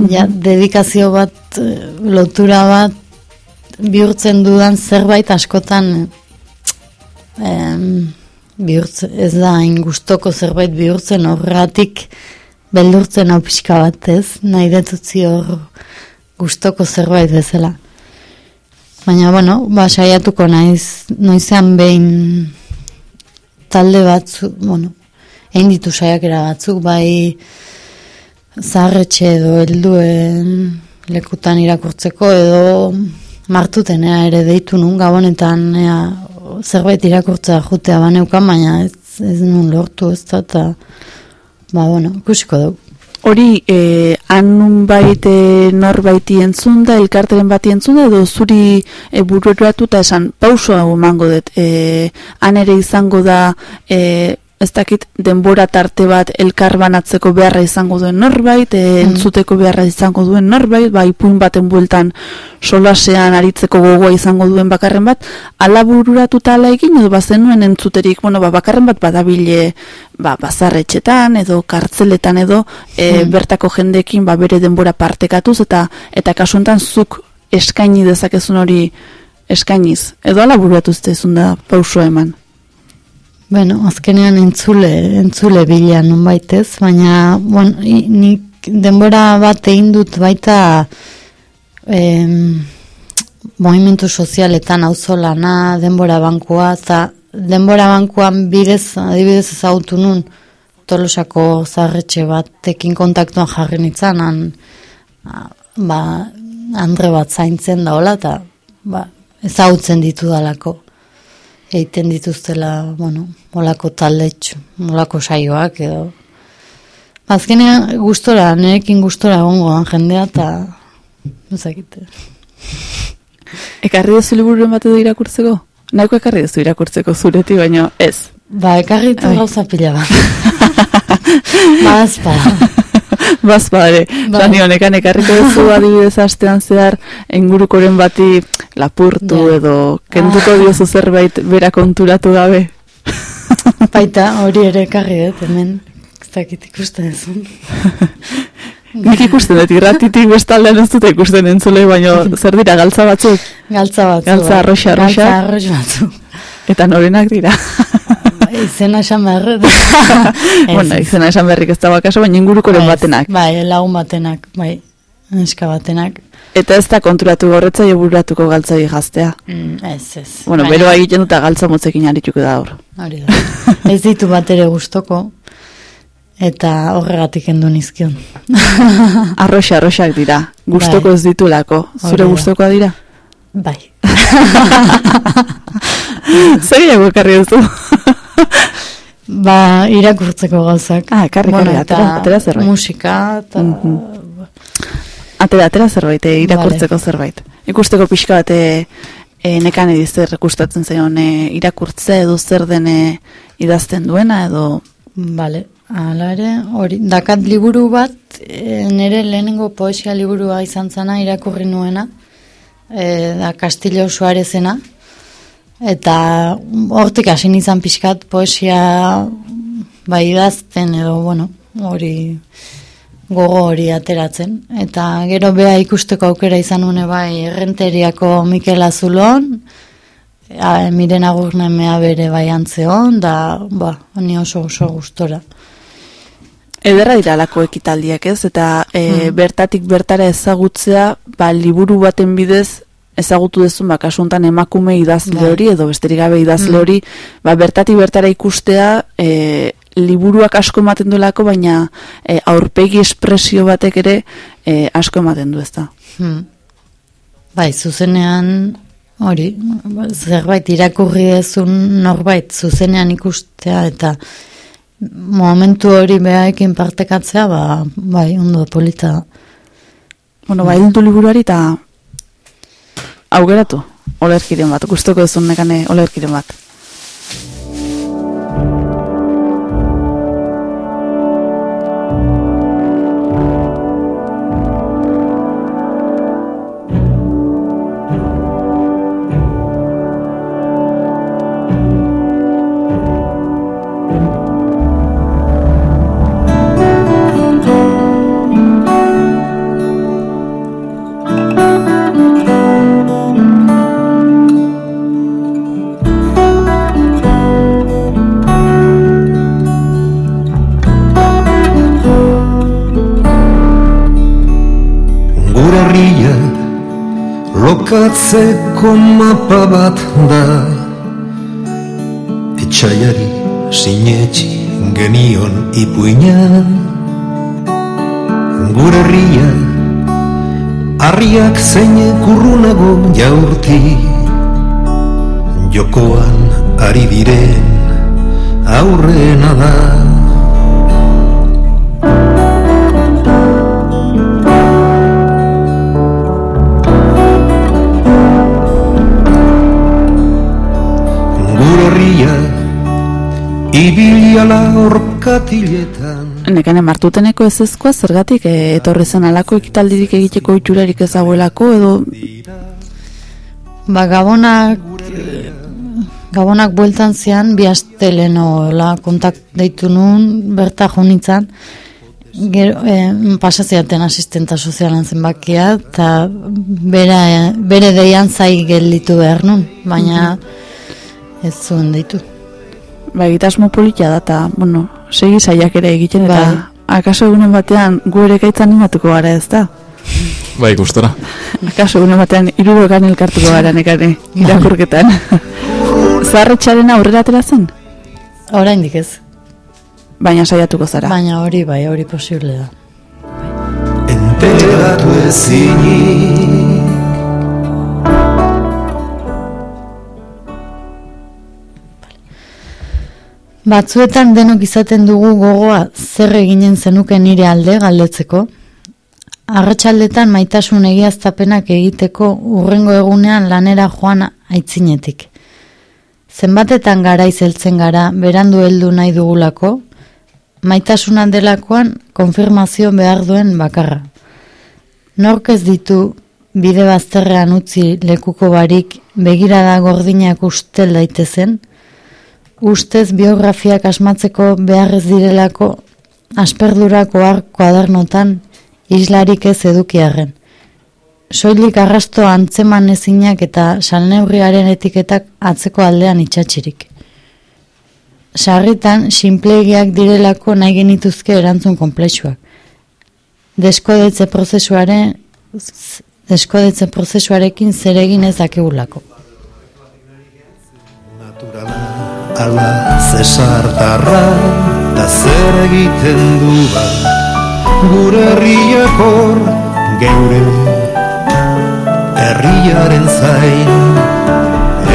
Ja, dedikazio bat, eh, lotura bat bihurtzen dudan zerbait askotan em, bihurtzen, ez da hain gustoko zerbait bihurtzen horratik beldurtzen hau pixka bat ez, nahi dut utzi hor gustoko zerbait bezala. Baina, bueno, ba, saiatuko naiz, noizean behin talde batzu, bueno, egin ditu saiakera batzuk, bai zaharretxe edo helduen lekutan irakurtzeko edo martutenea ere deitu nun gabonetan ea, zerbait irakurtzea jutea baneukan, baina ez, ez nun lortu ez da, eta ba, bueno, ikusiko dugu. Hori, e, han bait e, norbaiti entzun da, elkarteren bati entzun da, edo zuri e, bururatu eta esan, pauso hau emango dut, e, han ere izango da, e, ez dakit denbora tarte bat elkar banatzeko beharra izango duen norbait, e, entzuteko beharra izango duen norbait, ba, ipuin baten bueltan solasean aritzeko gogoa izango duen bakarren bat, ala bururatuta ala egin, edo bazenuen entzuterik, bueno, ba, bakarren bat badabile ba, bazarretxetan, edo kartzeletan, edo e, bertako jendekin ba, bere denbora partekatuz, eta eta kasuntan zuk eskaini dezakezun hori eskainiz, edo ala buruatuz da pauso eman. Bueno, azkenean entzule, entzule bila nonbait ez, baina bon, nik denbora bat egin dut baita em, movimentu sozialetan auzolana, denbora bankua, eta denbora bankuan bidez, adibidez ezagutu nun, tolosako zarretxe batekin kontaktuan jarri nintzen, han, a, ba, andre bat zaintzen da hola, eta ba, ezagutzen ditu dalako egiten dituztela, bueno, molako taldetxo, molako saioak edo. Azkenean gustora, nerekin gustora egongoan jendea eta ezakite. Ekarri dezu libururen bat edo irakurtzeko? Nahiko ekarri dezu irakurtzeko zureti, baino ez. Ba, ekarri gauza pila bat. ba, azpa. Bazpa ere, Bai. Dani honekan ekarriko duzu adibidez astean zehar ingurukoren bati lapurtu Ja. edo kenduko Ah. diozu zerbait bera konturatu gabe. Baita hori ere ekarri dut, hemen ez dakit ikusten ezun. Nik ikusten dut irratitik bestaldean ez dute ikusten entzule, baino zer dira galtza batzuk Galtza batzu. Galtza bai. arroxa, arroxa. Galtza arrox batzu. eta norenak dira. Izena esan behar. bueno, izena esan berrik ez da bakaso, baina ingurukoren batenak. Bai, lagun batenak, bai, neska batenak. Eta ez da konturatu gorretza bururatuko galtzai jaztea. Mm, ez, ez. Bueno, Baina- beroa egiten dut galtza motzekin arituko da hor. Hori da. Ez ditu bat ere gustoko eta horregatik endu nizkion. Arroxa, arroxak dira. Gustoko Bai. ez ditulako. Zure gustokoa dira? Bai. Zer gehiago ekarri duzu? Ba, irakurtzeko gauzak. Ah, ekarri, ekarri, eta atera- atera zerbait. Musika, eta... Atera, atera zerbait, eh, irakurtzeko Vale. zerbait. Ikusteko pixka bat eh, eh, nekan ediz zer gustatzen zaion eh, irakurtze edo zer den eh, idazten duena edo... Vale, ala ere, hori, dakat liburu bat, e, nire lehenengo poesia liburua izan zana irakurri nuena, e, da Castillo Suarezena, eta hortik hasi izan pixkat poesia bai idazten edo, bueno, hori gogo hori ateratzen. Eta gero bea ikusteko aukera izan nune bai errenteriako Mikel Azulon, a, miren agurnemea bere bai antzeon, da, ba, ni oso oso gustora. Ederra dira alako ekitaldiak ez, eta e, Hmm. bertatik bertara ezagutzea, ba, liburu baten bidez ezagutu dezun, ba, kasuntan emakume idazle Bai. hori, edo besterik gabe idazle Mm. hori, ba, bertatik bertara ikustea, e, liburuak asko ematen duelako, baina e, aurpegi espresio batek ere e, asko ematen du ezta. Hmm. Bai, zuzenean, hori, ba, zerbait irakurri dezun norbait zuzenean ikustea eta momentu hori behaekin partekatzea, ba, bai, ondo polita. Bueno, ba, hildu liburuari eta augeratu, olerkiren bat, gustoko duzun nekane olerkiren bat. Lokatzeko mapa bat da. Etxaiari sinetxi genion ipuina Gure herria Arriak zein kurrunago jaurti Jokoan ari diren aurrena da Gure herria Ibili ala katiletan Nekane martuteneko ez ezkoa zergatik e, etorri zen alako ekitaldirik egiteko itxurarik ez dagoelako edo? Ba, gabonak, gabonak bueltan zian, bi aste lehenola kontak deitu nun, berta jo nintzen, gero, eh, pasaziaten asistenta sozialan zenbakia, eta bere, bere deian zai gelditu behar nun, baina ez zuen deitu. Ba, egitasmo politia da, eta, bueno, segi saiak ere egiten, eta Bai. akaso egunen batean gu ere gaitza animatuko gara ez da? Bai, gustora. Akaso egunen batean irurokan elkartuko gara nekane, irakurketan. Zaharretxaren aurrera atera zen? Oraindik ez, Baina saiatuko zara. baina hori bai, hori posible da. Enteratu ezinik Batzuetan denok izaten dugu gogoa zer eginen zenuke nire alde galdetzeko. Arratsaldetan maitasun egiaztapenak egiteko urrengo egunean lanera joan aitzinetik. Zenbatetan garaiz heltzen gara berandu heldu nahi dugulako, maitasuna delakoan konfirmazio behar duen bakarra. Nork ez ditu bide bazterrean utzi lekuko barik begirada gordinak ustel daitezen, ustez biografiak asmatzeko behar ez direlako asperdurako har kuadernotan islarik ez edukiarren. Soilik arrasto antzeman ezinak eta salneurriaren etiketak atzeko aldean itxatxirik. Sarritan, sinplegiak direlako nahi genituzke erantzun konplexuak. Deskodetze prozesuaren deskodetze prozesuarekin zer egin ez dakigulako. naturala Ala zesartarra da zer egiten du ba Gure herriak hor geure herriaren zain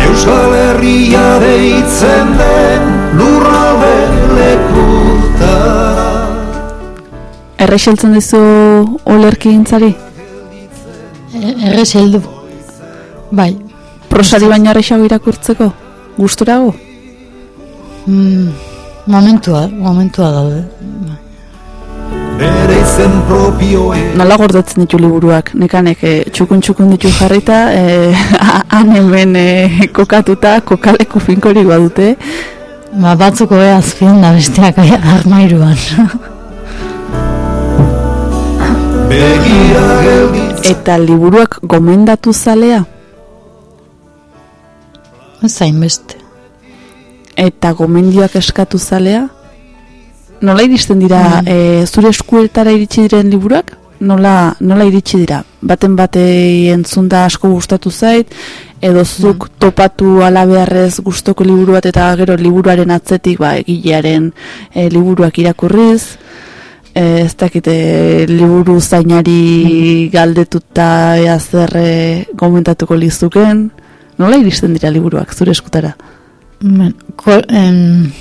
Euskal herria deitzen den lurralde lekutara Errexeltzen dizu olerki gintzari? E- Errez heldu. Bai, Prosari baina errexago irakurtzeko? Gusturago? Mm, momentua, momentua daude. Bere izen propioen Nola gordetzen ditu liburuak? Nekanek e, txukun txukun ditu jarrita, e, han hemen e, kokatuta, kokaleku finkorik badute. Ba, batzuk hobe azpian da besteak armairuan. Eta liburuak gomendatu zalea? Zain beste. Eta gomendioak eskatu zalea? Nola iristen dira, e, zure eskuetara iritsi diren liburuak? Nola, nola iritsi dira? Baten batei entzun da asko gustatu zait, edo zuk topatu alabearrez gustoko liburu bat eta gero liburuaren atzetik ba, egilearen e, liburuak irakurriz, e, ez dakite liburu zainari galdetuta ea zer e, gomentatuko lizuken, nola iristen dira liburuak zure eskutara? Ben, ko, em,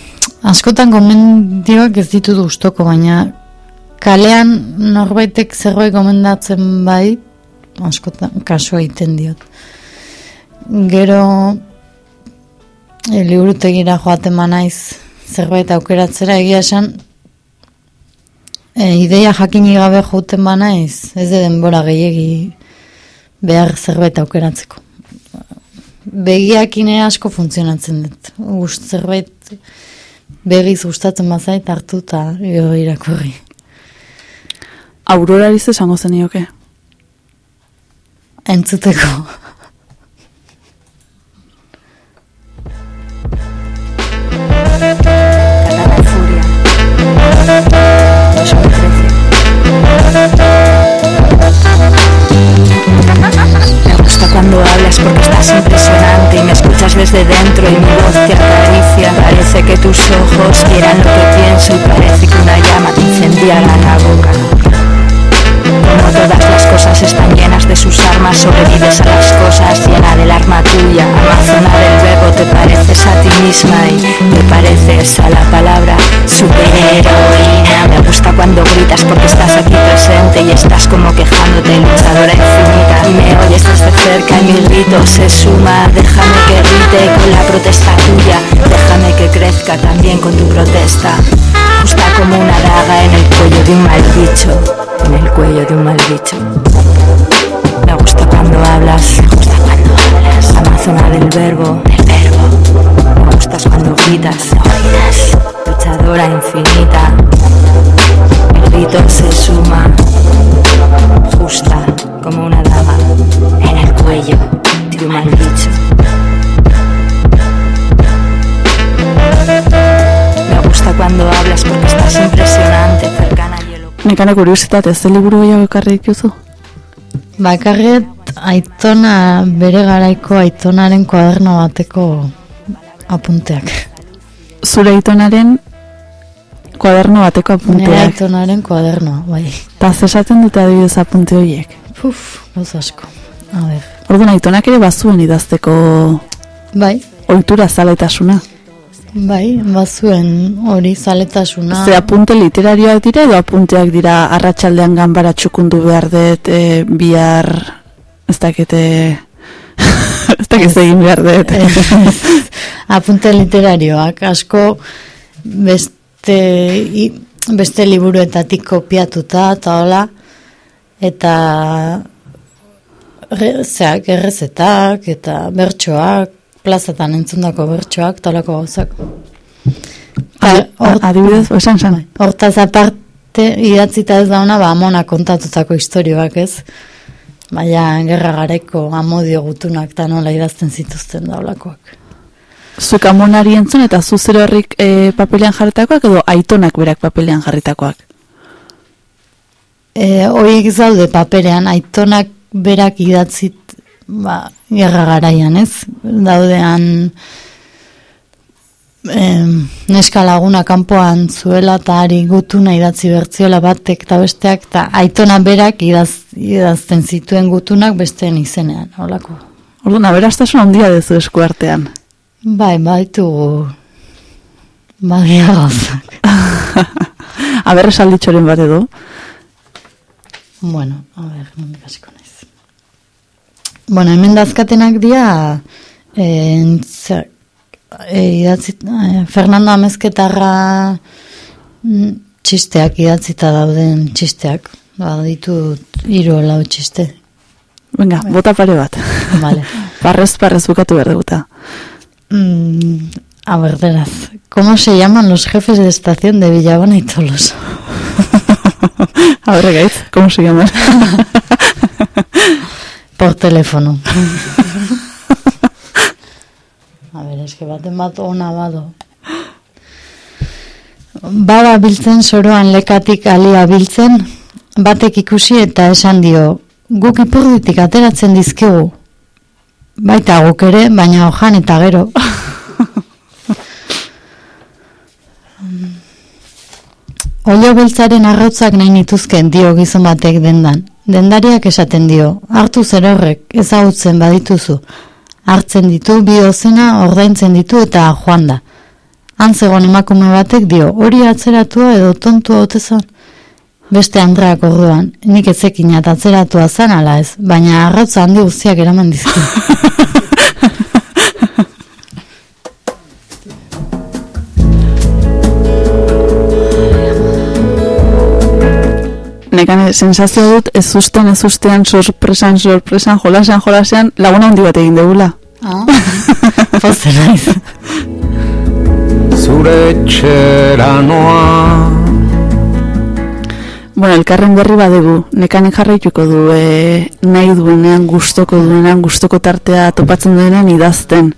askotan gomendioak ez ditu gustoko, baina kalean norbaitek zerbait gomendatzen bai, askotan kaso egiten diot. Gero e, liburutegira joaten manaiz zerbait aukeratzera egia esan e, ideia jakini gabe jouten banaiz, ez de denbora gehiegi behar zerbait aukeratzeko begiakine asko funtzionatzen dut. Gust zerbait begiz gustatzen bazait hartu eta gero irakurri. Aurora ariz esango zenioke. Entzuteko. Cuando hablas porque estás impresionante y me escuchas desde dentro y mi voz te acaricia. Parece que tus ojos quieran lo que pienso y parece que una llama te incendiara la boca. Como todas las cosas están llenas de sus armas, sobrevives a las cosas, llena del arma tuya, amazona del verbo, te pareces a ti misma y te pareces a la palabra superheroína. Me gusta cuando gritas porque estás aquí presente y estás como quejándote, luchadora infinita. Me oyes desde cerca y mi grito se suma. Déjame que grite con la protesta tuya. Déjame que crezca también con tu protesta. Justa como una daga en el cuello de un mal bicho. En el cuello de un mal bicho. Me gusta cuando hablas. Me gusta cuando hablas. Amazona del verbo. Me gustas cuando gritas. Luchadora infinita. El grito se suma. Justa como una daga. En el cuello de un mal bicho. Me gusta cuando hablas porque estás impresionante, cercana y elocuente. Nekane kuriositate, ze liburu gehiago ekarri dituzu? Bakarret aitona, bere garaiko aitonaren kuaderno bateko apunteak. Zure aitonaren kuaderno bateko Nire apunteak. aitonaren kuadernoa, bai. Eta zesaten dute adibidez apunte horiek. Puf, gauz asko. A ber. Orduan aitonak ere bazuen idazteko Bai, ohitura zaletasuna. Bai, bazuen hori zaletasuna. Ze apunte literarioak dira edo apunteak dira arratsaldean ganbara txukundu behar dut e, bihar ez dakite ez dakit ze egin behar dut. apunte literarioak asko beste i, beste liburuetatik kopiatuta eta hola eta re, zeak errezetak eta bertsoak plazatan entzundako bertsoak talako gauzak a- adibidez, esan san. Hortaz aparte idatzita ez dauna ba amona kontatutako istorioak ez baina gerra gareko amodio gutunak eta nola idazten zituzten daulakoak. Zuk amonari entzun eta zu zero horrik e, papelean jarritakoak edo aitonak berak papelean jarritakoak. E, Hoiek zaude paperean, aitonak berak idatzit, ba, gerra garaian, ez? Daudean, em, neska laguna kanpoan zuela eta ari gutuna idatzi bertziola batek eta besteak, eta aitona berak idaz, idazten zituen gutunak besteen izenean, holako. Orduan, aberastasun handia dezu esku artean. Bai, baitu bagia gauzak. Aber esalditxoren bat edo. Bueno, a ver, nondik hasiko. Bueno, hemen dazkatenak dira eh, zer, idatzit, eh, Fernando Amezketarra mm, txisteak idatzita dauden txisteak. Ba, ditut hiru lau txiste. Venga, bota pare bat. Vale. parrez, parrez bukatu behar duguta. Mm, a ver, verás. ¿Cómo se llaman los jefes de estación de Villabona y Tolosa? A ver, gaitz, ¿cómo se llama? Por teléfono. A ver, es que baten bat ona bado. Baba biltzen soroan lekatik alia biltzen, batek ikusi eta esan dio, guk ipurditik ateratzen dizkegu. Baita guk ere, baina ojan eta gero. Olio beltzaren arrautzak nahi nituzken dio gizon batek dendan. Dendariak esaten dio, hartu zer horrek, ezagutzen badituzu. Hartzen ditu, bi dozena, ordaintzen ditu eta joan da. Antzegon emakume batek dio, hori atzeratua edo tontua otezan. Beste Andreak orduan, nik ezekin atzeratua zan ala ez, baina arrautza handi guztiak eraman dizki. Nekane, sensazio dut ez usten ez ustean sorpresan sorpresan jolasean jolasean laguna handi bat egin degula. Ah, pozer naiz. Zure etxera noa Bueno, elkarren berri badegu, nekanek jarraituko du, e, nahi duenean, gustoko duenean, gustoko tartea topatzen duenean idazten.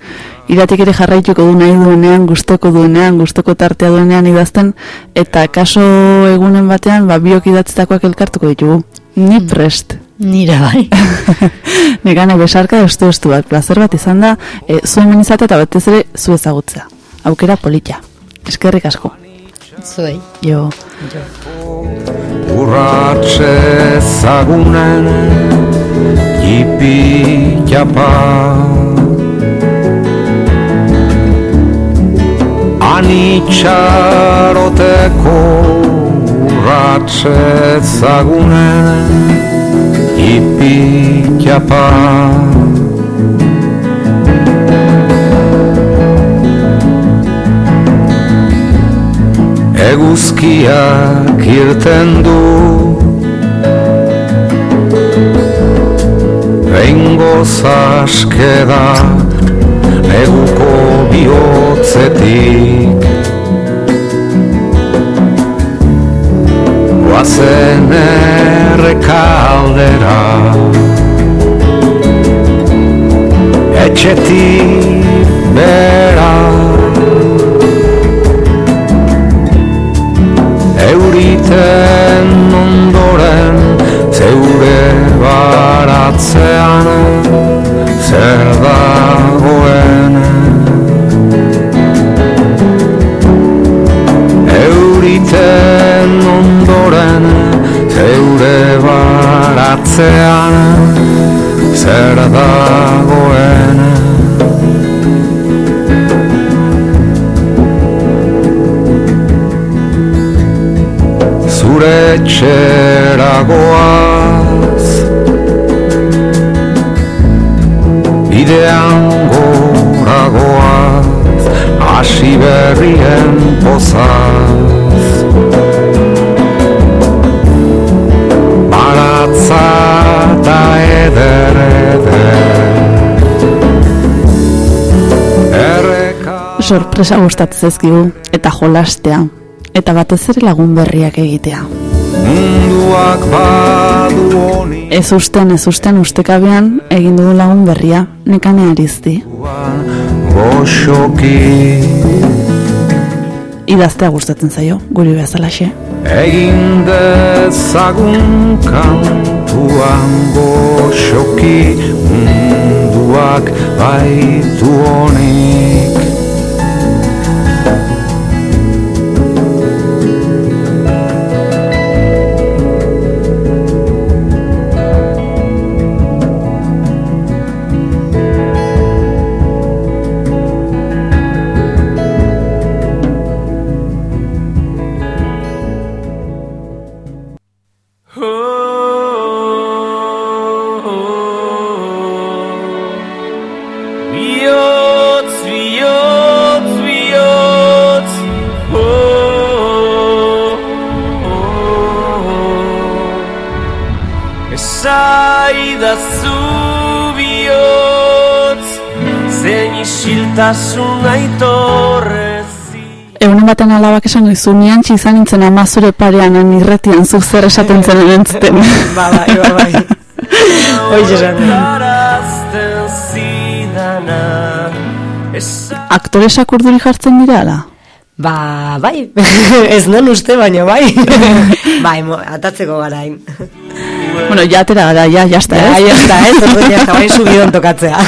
Iratik ere jarraituko du nahi duenean, gustoko duenean, gustoko tartea duenean idazten, eta kaso egunen batean, ba, biok idatzitakoak elkartuko ditugu. Ni prest. Nire bai. Nekane besarka estu estu bat, plazer bat izan da, e, zuen menizate eta batez ere zu ezagutzea. Aukera polita. Eskerrik asko. Zuei. Jo. Urratxe zagunen Jipi japa Anitxaroteko Urra atxezagunen ipikiapa Eguzkiak irten du Behingo zaskeda Neguko bihotzetik Guazen errekaldera Etxetik baratzean Zer dagoen Zure txeragoaz Bidean goragoaz Asi berrien pozaz Sorpresa gustatzen zaizkigu eta jolastea eta batez ere lagun berriak egitea. munduak badu honi Ez usten, ez usten ustekabean egin dugu lagun berria, nekane arizti. Goxoki Idaztea gustatzen zaio, guri bezalaxe. Egin dezagun kantuan goxoki Munduak baitu honik isiltasun aitorrezi Egunen baten alabak esango izu, nian izan nintzen ama zure parean irretian zuk zer esaten zen entzuten. Ba, bai, ba, bai. Hoiz esan. Tarazten zidana Esa Aktoresak urduri jartzen dira ala? Ba, bai, ez non uste, baina bai. bai, mo, atatzeko garain. Bueno, ja atera gara, ja, jazta, Ja, ez? jazta, ez? Orduan jazta, bai subidon tokatzea.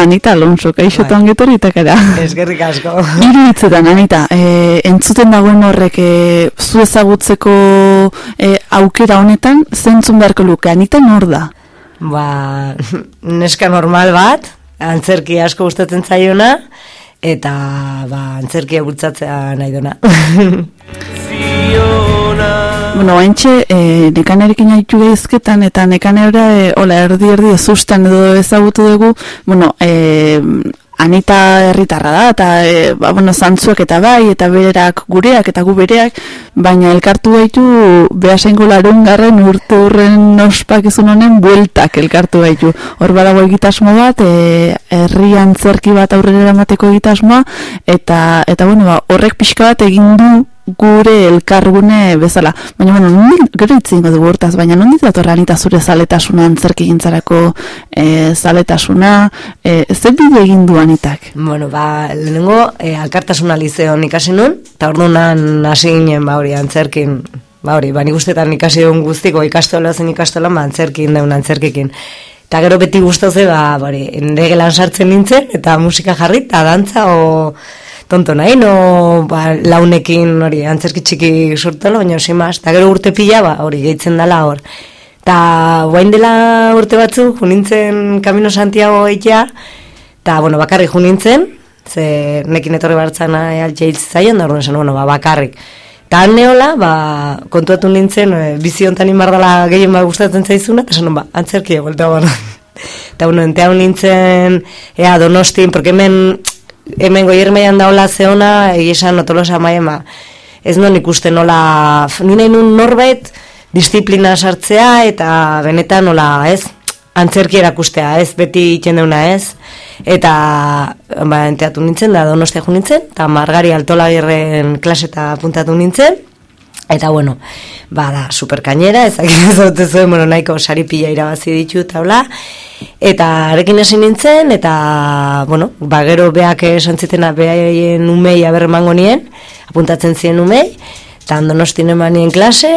Anita Alonso, kaixo Bai. bai. ongetorritakara. Eskerrik asko. Hiru hitzetan, Anita, e, entzuten dagoen horrek e, zu ezagutzeko e, aukera honetan, zentzun beharko luke, Anita nor da? Ba, neska normal bat, antzerki asko gustatzen zaiona, eta ba, antzerkia bultzatzea nahi dona. Bueno, haintxe, e, nekanerekin haitu gehizketan, eta nekanera, e, hola, erdi erdi ezustan edo ezagutu dugu, bueno, e, Anita herritarra da, eta, e, ba, bueno, zantzuak eta bai, eta bererak gureak, eta gu bereak, baina elkartu gaitu behasengo larun garren urte hurren ospakizun honen bueltak elkartu gaitu. Hor badago egitasmo bat, e, herri antzerki bat aurrera eramateko egitasmoa, eta, eta bueno, ba, horrek pixka bat egin du gure elkargune bezala. Baina, bueno, nondik, gero itzingo dugu hortaz, baina nondik datorra anita zure zaletasuna antzerki gintzarako e, zaletasuna, e, ze bide egin du anitak? bueno, ba, lehenengo, e, alkartasuna lizeon ikasi nun, eta orduan hasi ginen, ba, hori, antzerkin, ba, hori, ba, nik ustetan ikasi duen guztiko ikastola zen ikastola, ba, antzerkin, deun antzerkikin. Eta gero beti guztoze, ba, ba, hori, endegelan sartzen nintzen, eta musika jarri, eta dantza, o, tonto nahi, no, ba, launekin, hori, antzerki txiki sortela, baina simaz, eta gero urte pila, ba, hori, gehitzen dela hor. Eta guain dela urte batzu, junintzen Camino Santiago eitea, Eta, bueno, bakarrik jo nintzen, ze nekin etorri bartzan altxeitz zaion, da orduan esan, bueno, ba, bakarrik. Han neola, ba, kontuatu nintzen, e, bizi hontan inbardala gehien bat gustatzen zaizuna, eta esan, ba, antzerki egoelta bara. Eta, bueno, ente hau nintzen, ea, donostin, porque hemen, hemen goier maian daola zeona, egizan otolosa maien, ba, ez non ikusten nola, f- ni nahi nun norbait, disiplina sartzea, eta benetan nola, ez, antzerki erakustea, ez, beti itxen deuna, ez, eta, ba, enteatu nintzen, da donostia nintzen, eta margari altolagirren klaseta apuntatu nintzen, Eta bueno, ba da, superkainera, ezakit ez dute zuen, bueno, nahiko sari pila irabazi ditu eta bla. Eta arekin hasi nintzen, eta, bueno, ba gero beak esan zitena behaien umei aber emango nien, apuntatzen ziren umei, eta donostin eman nien klase,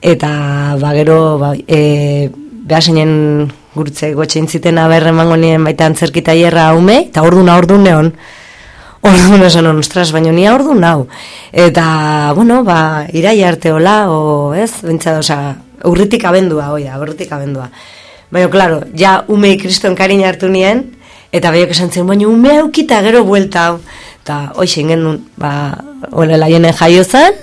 eta ba gero, ba, e, beha zinen gurtze gotxein ziten aber emango nien baita antzerkita hierra umei, eta orduna ordun neon. Orduan esan hon, ostras, baina ni ordu nau. Eta, bueno, ba, irai arte hola, o, ez, bentsa, oza, urritik abendua, oia, urritik abendua. Baina, klaro, ja, umei kriston karin hartu nien, eta baiok esan zen, baina ume aukita gero buelta. Eta, hoxe, ingen, ba, ole, laienen jaio zen,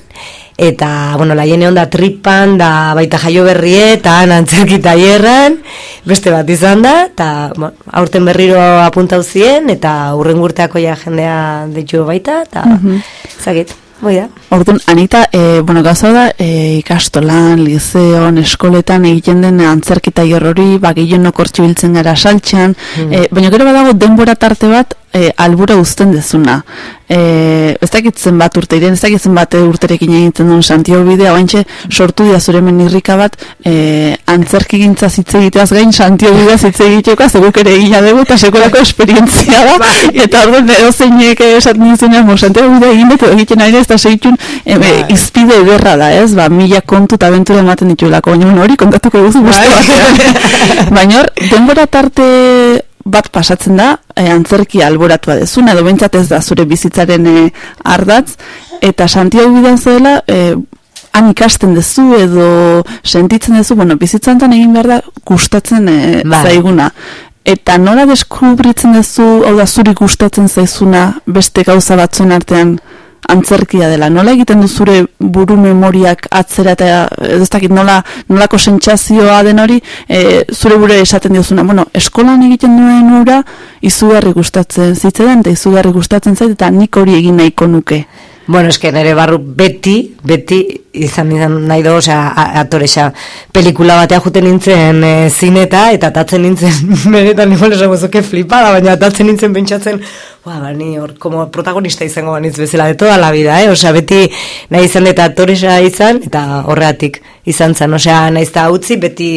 eta, bueno, laiene onda tripan, da baita jaio berrietan, antzerki tailerran, beste bat izan da, eta bueno, aurten berriro apuntau zien, eta urren urteako ja jendea ditu baita, eta Mhm. zagit, boi da. Orduan, Anita, e, bueno, gauza da, e, ikastolan, liceon, eskoletan egiten den antzerkita hori, ba, gehienok hortxe biltzen gara saltxan, Mm. e, baina gero badago denbora tarte bat, e, albura uzten dezuna. E, ez dakit zenbat urte iren, ez dakit zenbat urterekin egiten duen Santiago bidea, oaintxe sortu dira zure hemen irrika bat, e, antzerki gintza zitze egiteaz gain Santiago bidea zitze egiteko, zeguk ere egina dugu, eta sekolako esperientzia da, eta orduan edo zeinek esaten dizunean, mo, Santiago bidea egin dut, egiten ari ez, eta segitun, e, izpide ederra da, ez, ba, mila kontu eta abentura ematen dituelako, baina hori kontatuko duzu batean. baina hor, denbora tarte bat pasatzen da, e, antzerki alboratua dezuna, edo behintzat ez da zure bizitzaren e, ardatz, eta Santiago bidean zela, e, han ikasten duzu edo sentitzen duzu, bueno, bizitzantan egin behar da gustatzen e, Bai. zaiguna. Eta nola deskubritzen duzu, hau da zuri gustatzen zaizuna beste gauza batzuen artean antzerkia dela. Nola egiten du zure buru memoriak atzera eta ez dakit nola, nolako sentsazioa den hori, e, zure bure esaten diozuna. Bueno, eskolan egiten duen ura, izugarri gustatzen zitzaidan eta izugarri gustatzen zait eta nik hori egin nahiko nuke. Bueno, eske nere barru beti, beti izan izan nahi do, osea, a- atoresa, pelikula batea juten nintzen e, zineta, eta tatzen nintzen, benetan igual esango zuke flipada, baina tatzen nintzen pentsatzen, ba, ba, ni hor, como protagonista izango banitz bezala de toda la vida, eh? Osea, beti nahi izan eta atoresa izan, eta horregatik izan zen, osea, nahiz eta utzi, beti,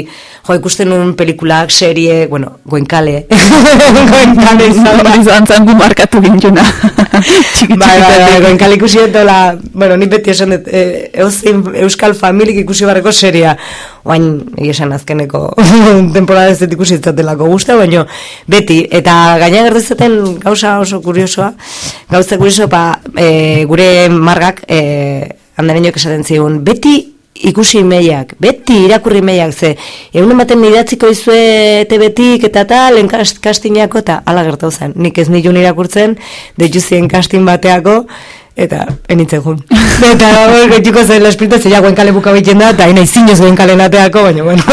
jo, ikusten nun pelikulak, serie, bueno, goenkale, goenkale izan da. Izan zangu markatu gintuna. Txiki Bai, bai, bai, txikitatik. goenkale ikusi etola, bueno, ni beti esan dut, e, euskal familik ikusi barreko seria, oain, egia esan azkeneko temporada ez dut ikusi zatelako guztia, baina beti, eta gaina gertatzen gauza oso kuriosoa, gauza kurioso, pa, e, gure margak, e, handarenok esaten zigun, beti ikusi imeiak, beti irakurri imeiak, ze egun baten idatziko izue betik eta tal, enkast, kastinako, eta ala gertau zen. Nik ez nilun irakurtzen, zien kastin bateako, eta enitzen jun. eta hor gaituko zen espiritu, ze ja goenkale buka behiten da, eta ina izinez goenkale nateako, baina bueno.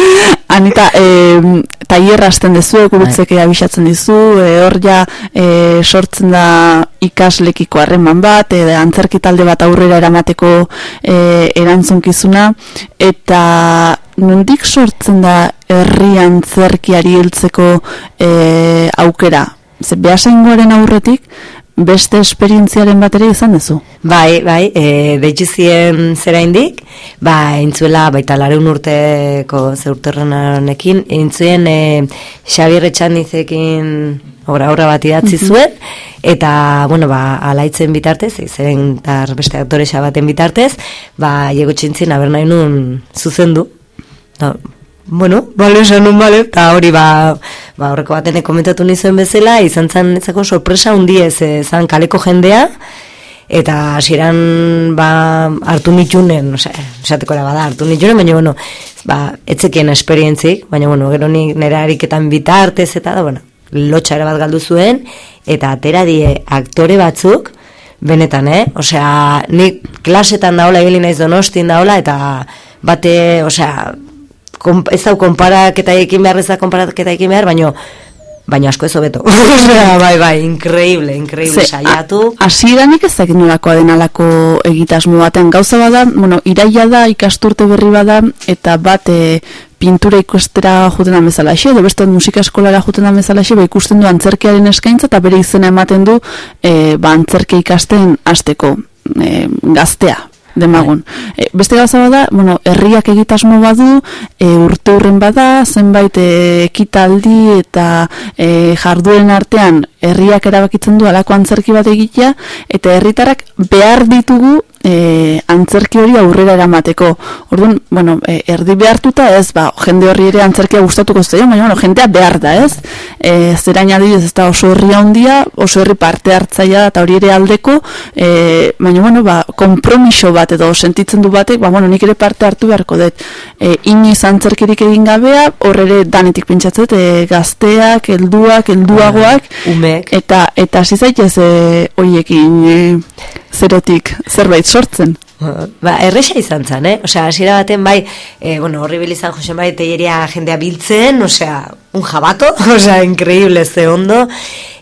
Anita, e, tailerra hasten dezu, gurutzeke abisatzen dizu, e, hor ja e, sortzen da ikaslekiko harreman bat, e, antzerki talde bat aurrera eramateko e, erantzunkizuna, eta nondik sortzen da herri antzerkiari heltzeko e, aukera? Ze behasaingoaren aurretik, beste esperientziaren bat ere izan duzu? Bai, bai, e, deitzu zien zera indik, ba, entzuela, baita lareun urteko zeurterren honekin, entzuen e, Xabier Etxandizekin obra obra bat idatzi zuen, eta, bueno, ba, alaitzen bitartez, zeren tar beste aktoresa baten bitartez, ba, jego txintzin, aber nahi nun zuzendu. Da, bueno, bale, esan nun bale, eta hori ba, ba horreko batenek komentatu nizuen bezala, izan zen etzako sorpresa hundiez, e, zan kaleko jendea, eta hasieran ba, hartu nitunen, esateko era bada, hartu nitunen, baina, bueno, ba, etzekien esperientzik, baina, bueno, gero nik nire ariketan bitartez, eta da, bueno, lotxa ere bat galdu zuen, eta atera die aktore batzuk, benetan, eh? Osea, nik klasetan daola, ibili naiz donostin daola, eta bate, osea, kom, ez dau konparaketa ekin behar, ez da konparaketa ekin behar, baino, baina asko ez hobeto. Bai, bai, increíble, increíble, saiatu. Hasieranik ez dakit nolakoa den alako egitasmo baten gauza bada, bueno, iraia da ikasturte berri bada eta bat e, pintura ikustera juten da bezala xe, edo beste musika eskolara juten da bezala xe, ba, ikusten du antzerkiaren eskaintza eta bere izena ematen du e, ba, antzerkia ikasten hasteko e, gaztea demagun. E, beste gauza bada, bueno, herriak egitasmo badu, e, urte hurren bada, zenbait e, ekitaldi eta e, jarduen artean herriak erabakitzen du alako antzerki bat egitea, eta herritarrak behar ditugu e, antzerki hori aurrera eramateko. Orduan, bueno, e, erdi behartuta ez, ba, jende horri ere antzerkia gustatuko zaio, baina bueno, jendea behar da, ez? E, zerain adibidez, ez da oso herri handia, oso herri parte hartzaia eta hori ere aldeko, e, baina bueno, ba, kompromiso bat edo sentitzen du batek, ba, bueno, nik ere parte hartu beharko dut. E, iniz antzerkirik egin gabea, hor ere danetik pentsatzet, e, gazteak, helduak, helduagoak, Umek. eta eta hasi zaitez e, hoiekin e, zerotik zerbait sortzen. Ba, erresa izan zen, eh? Osea, hasiera baten bai, eh, bueno, horribil izan Jose Bai teieria jendea biltzen, osea, un jabato, osea, increíble ze ondo,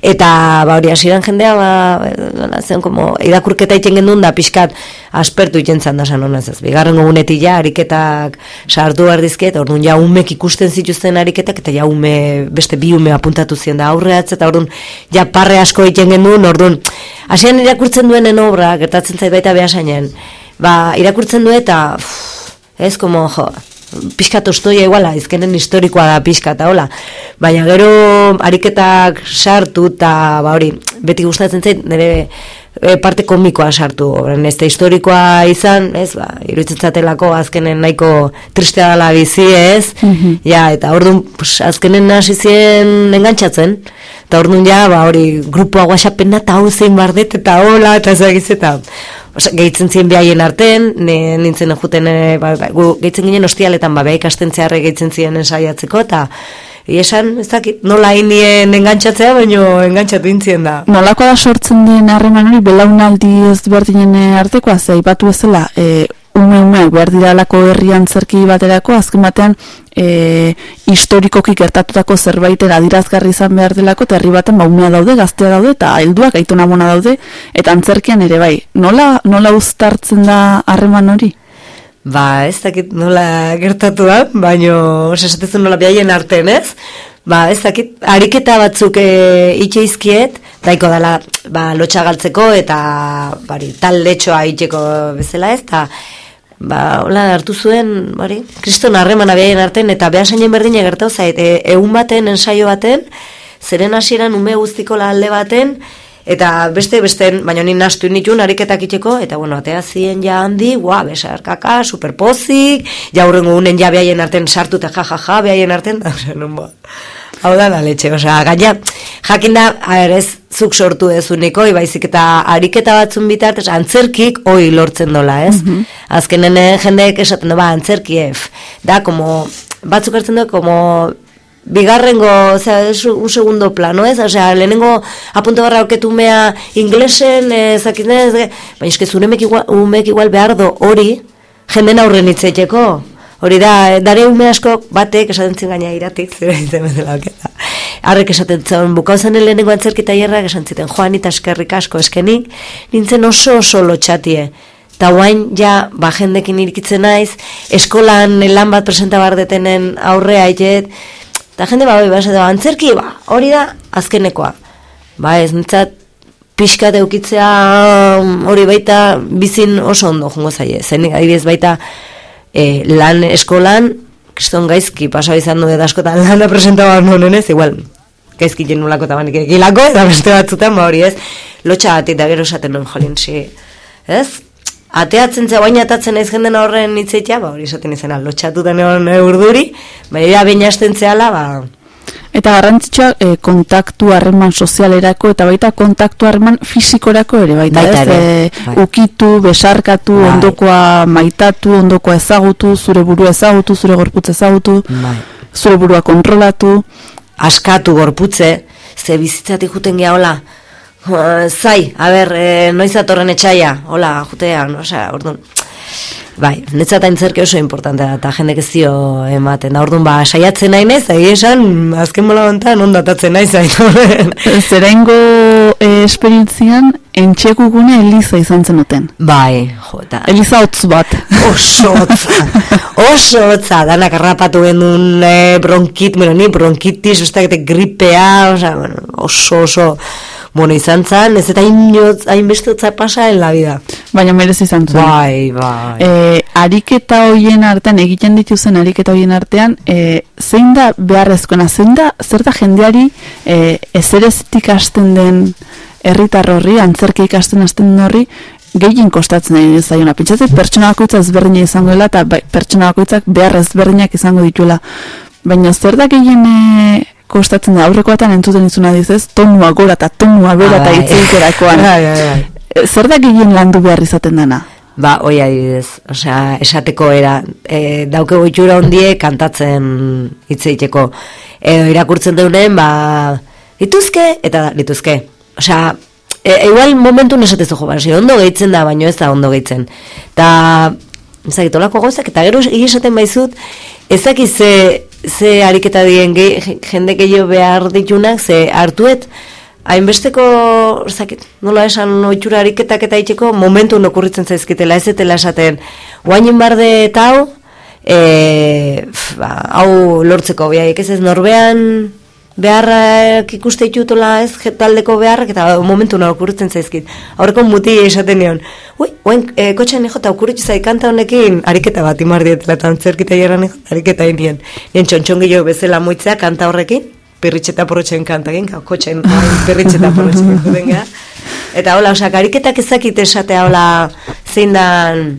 eta ba, hori hasieran jendea, ba, eh, zen, como, irakurketa iten gendun da, pixkat, aspertu iten zan da, san honez ez, bigarren gunetik ja, ariketak sartu behar dizket, orduan ja umek ikusten zituzten ariketak, eta ja ume, beste bi ume apuntatu ziren da aurreatz, eta orduan, ja parre asko iten gendun, orduan, hasieran irakurtzen duenen obra, gertatzen zait baita behasainen, ba, irakurtzen du eta ez, como, jo, pixkat ostoia iguala, izkenen historikoa da pixkat, hola. Baina gero ariketak sartu eta, ba hori, beti gustatzen zait, nire e, parte komikoa sartu, orain ez da historikoa izan, ez, ba, iruditzen zatelako azkenen nahiko tristea dela bizi, ez, ja, eta orduan, pues, azkenen hasi ziren engantzatzen, eta orduan ja, ba, hori, grupoa guaxapena eta hau zein bardet, eta hola, eta ez eta, Osa, gehitzen ziren behaien arten, nintzen juten, e, ba, gu, gehitzen ginen ostialetan, ba, beha ikasten zeharre gehitzen ziren ensaiatzeko, eta esan, ez dakit, nola inien engantzatzea, baino engantzatu intzien da. Nolakoa da sortzen den harreman hori belaunaldi ezberdinen artekoa, ze aipatu ezela, e, ume umeak behar diralako herri antzerki baterako, azken batean e, historikoki gertatutako zerbaiten adirazgarri izan behar delako, eta herri baten ba, umea daude, gaztea daude, eta helduak aitona bona daude, eta antzerkian ere bai. Nola, nola uztartzen da harreman hori? Ba, ez dakit nola gertatu da, baino, esatezu nola behaien arten, ez? Ba, ez dakit, ariketa batzuk e, itxeizkiet, daiko dela, ba, lotxa galtzeko eta, bari, taldetxoa itxeko bezala ez, eta, ba, hola, hartu zuen, bari, kriston harremana behaien arten, eta behasainen berdine gertau zait, e, egun baten, ensaio baten, zeren hasieran ume guztiko alde baten, eta beste besten, baina ni nastu nituen ariketak itxeko, eta bueno, atea zien ja handi, gua, besarkaka, superpozik, ja hurrengo unen ja behaien arten sartu eta jajaja, behaien arten, da. Hau da da letxe, osea, gaina, jakin da, ez zuk sortu dezuniko, baizik eta ariketa batzun bitartez, antzerkik hoi lortzen dola, ez? Azkenen eh, jendeek esaten du, ba, antzerki, ef, da, como, batzuk hartzen du, como, bigarrengo, osea, un segundo plano, ez? Osea, lehenengo apunte barra mea inglesen, eh, zakitez, baina eske zuremek igual, umek igual behar do hori, jenden aurren hitzeteko. Hori da, dare ume asko batek esaten zin gaina iratik, zera izan bezala, oketa. Arrek esaten zuen, bukau zen lehenengo antzerkita hierrak esan ziten, joan eta eskerrik asko eskenik, nintzen oso oso lotxatie. Eta guain, ja, ba, jendekin irikitzen naiz, eskolan lan bat presenta bardetenen aurrea aitet, eta jende ba, hori, ba, esaten, ba, antzerki, ba, hori da, azkenekoa. Ba, ez, nintzat, pixkat eukitzea hori baita bizin oso ondo jongo zaie. Zen adibidez baita e, lan eskolan, kriston gaizki pasa izan du eta askotan lana presentaba nonen ez, igual, gaizki jenulako eta banik egilako, eta beste batzutan, ba hori ez, lotxa bat eta gero esaten nuen jolin, si, ez? Ateatzen ze baina atatzen naiz jenden horren hitzeitea, ba hori esaten izena, lotxatutan egon urduri, ba ja baina hasten zehala, ba, Eta garrantzitsua e, kontaktu harreman sozialerako eta baita kontaktu harreman fisikorako ere baita, Baita ez? E, bai. ukitu, besarkatu, Bai. ondokoa maitatu, ondokoa ezagutu, zure burua ezagutu, zure gorputz ezagutu, Bai. zure burua kontrolatu. askatu gorputze, ze bizitzatik juten gea, hola, eh, zai, a ber, e, noiz atorren etxaia, hola, jutean, osea, orduan, bai, netzat aintzerke oso importante da, eta jendek ez dio ematen, da, orduan, ba, saiatzen nahi nez, egia esan, azken mola hontan, ondatatzen nahi zain, Zerengo e, esperientzian, entxekugune Eliza izan zenuten. bai, jo, eta, Eliza hotz bat. oso hotza, oso hotza, danak arrapatu genuen e, bronkit, bueno, ni bronkitis, besteak eta gripea, osea, bueno, oso, oso, bueno, izan zan, ez eta hainbeste hain hotza pasa en la vida. Baina merezi izan zuen. Bai, bai. E, ariketa hoien artean, egiten dituzen ariketa hoien artean, e, zein da beharrezkoena, zein da, zer da jendeari e, ezerezitik hasten den herritar horri, antzerki ikasten hasten den horri, gehien kostatzen nahi zaiona. Pentsatzen pertsona bakoitza ezberdina izango dela, eta bai, pertsona bakoitzak behar ezberdinak izango dituela. Baina zer da gehien e, kostatzen da, aurreko batean entzuten izuna dizez, tonua gora eta tonua bera eta hitzeikerakoan. Bai, bai, bai. E, Zer da gehien landu behar izaten dana? Ba, oi adibidez, osea, esateko era, e, daukego itxura hondie kantatzen hitz egiteko. Edo irakurtzen deunen, ba, lituzke, eta lituzke. Osea, e, igual momentu nesatezu jo, ba, ondo gehitzen da, baino ez da ondo gehitzen. Ta, ezakit, olako gauzak, eta gero egia esaten baizut, ezaki ze, ze ariketa dien gehi, jende gehiago behar ditunak, ze hartuet, hainbesteko, zakit, nola esan oitxura ariketak eta itxeko momentu okurritzen zaizkitela, ez etela esaten, guainin barde eta hau, e, ba, hau lortzeko behaiek ez ez norbean beharrak ikuste ditutola ez taldeko beharrak eta momentu nora okurritzen zaizkit. Aurreko muti esaten nion, ui, oen e, kotxean ejo eta okurritzu zai kanta honekin ariketa bat imar dietela eta antzerkita ejo ariketa inien. Nien txontxon gehiago bezala moitzea kanta horrekin, pirritxeta gau, kotxen oain pirritxeta porrotxen juten geha. Eta hola, osak, ariketak ezakit esatea hola zein dan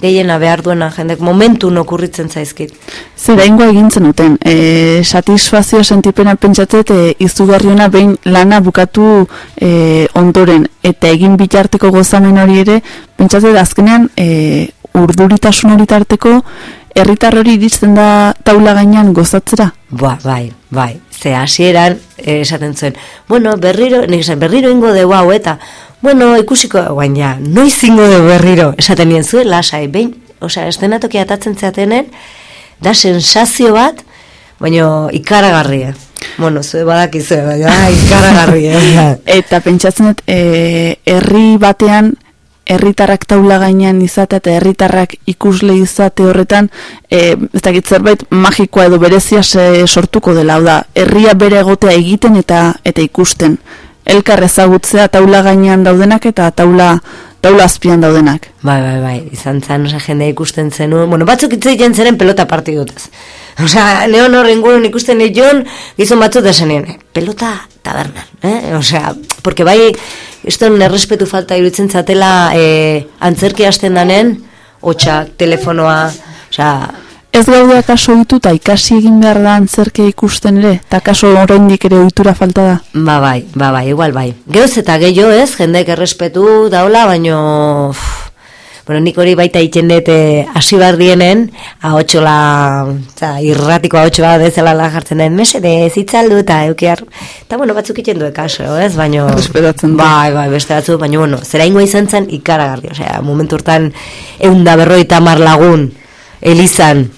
gehiena behar duena jendek momentu okurritzen zaizkit. Zer ingoa egin zenuten, e, satisfazio sentipena pentsatzet e, izugarriona behin lana bukatu e, ondoren, eta egin bitarteko gozamen hori ere, pentsatzet azkenean e, urduritasun hori tarteko, herritar hori iritzen da taula gainean gozatzera. Ba, bai, bai. Ze hasieran eh, esaten zuen, bueno, berriro, nik esan, berriro ingo dugu hau eta, bueno, ikusiko, guain ja, noiz ingo dugu berriro, esaten nien zuen, lasai, behin, osea, estenatoki atatzen zeatenen, da sensazio bat, baina ikaragarria. Bueno, zue badakizu, baina ah, ikaragarria. Eta pentsatzen dut, e, herri batean, herritarrak taula gainean izatea eta herritarrak ikusle izate horretan, e, ez dakit zerbait magikoa edo berezia se, sortuko dela, hau da, herria bere egotea egiten eta eta ikusten. Elkar ezagutzea taula gainean daudenak eta taula taula azpian daudenak. Bai, bai, bai, izan zen, osea, jende ikusten zenuen, bueno, batzuk hitz egiten zeren pelota partidutez. Osea, neon hor ingurun ikusten nion, gizon batzuk desenien, eh, pelota tabernan, eh? Osea, porque bai, eston errespetu falta iruditzen zatela eh, antzerki hasten danen, hotxak, telefonoa, osea, Ez gaude akaso ohitu eta ikasi egin behar da antzerkia ikusten ere, eta akaso oraindik ere ohitura falta da. Ba bai, ba bai, igual bai. Geoz eta gehiago ez, jendeek errespetu daula, baino... Bueno, nik hori baita iten dut eh, hasi bar dienen, ahotxola, za, irratiko ahotxoa bezala la jartzen den, mesede, zitzaldu eta eukiar. Eta bueno, batzuk iten du kaso, ez, baino... Errespetatzen du. Bai, bai, beste batzu, baino, bueno, zera ingo izan zen ikaragarri, osea, momentu hortan eunda berroita mar lagun, elizan,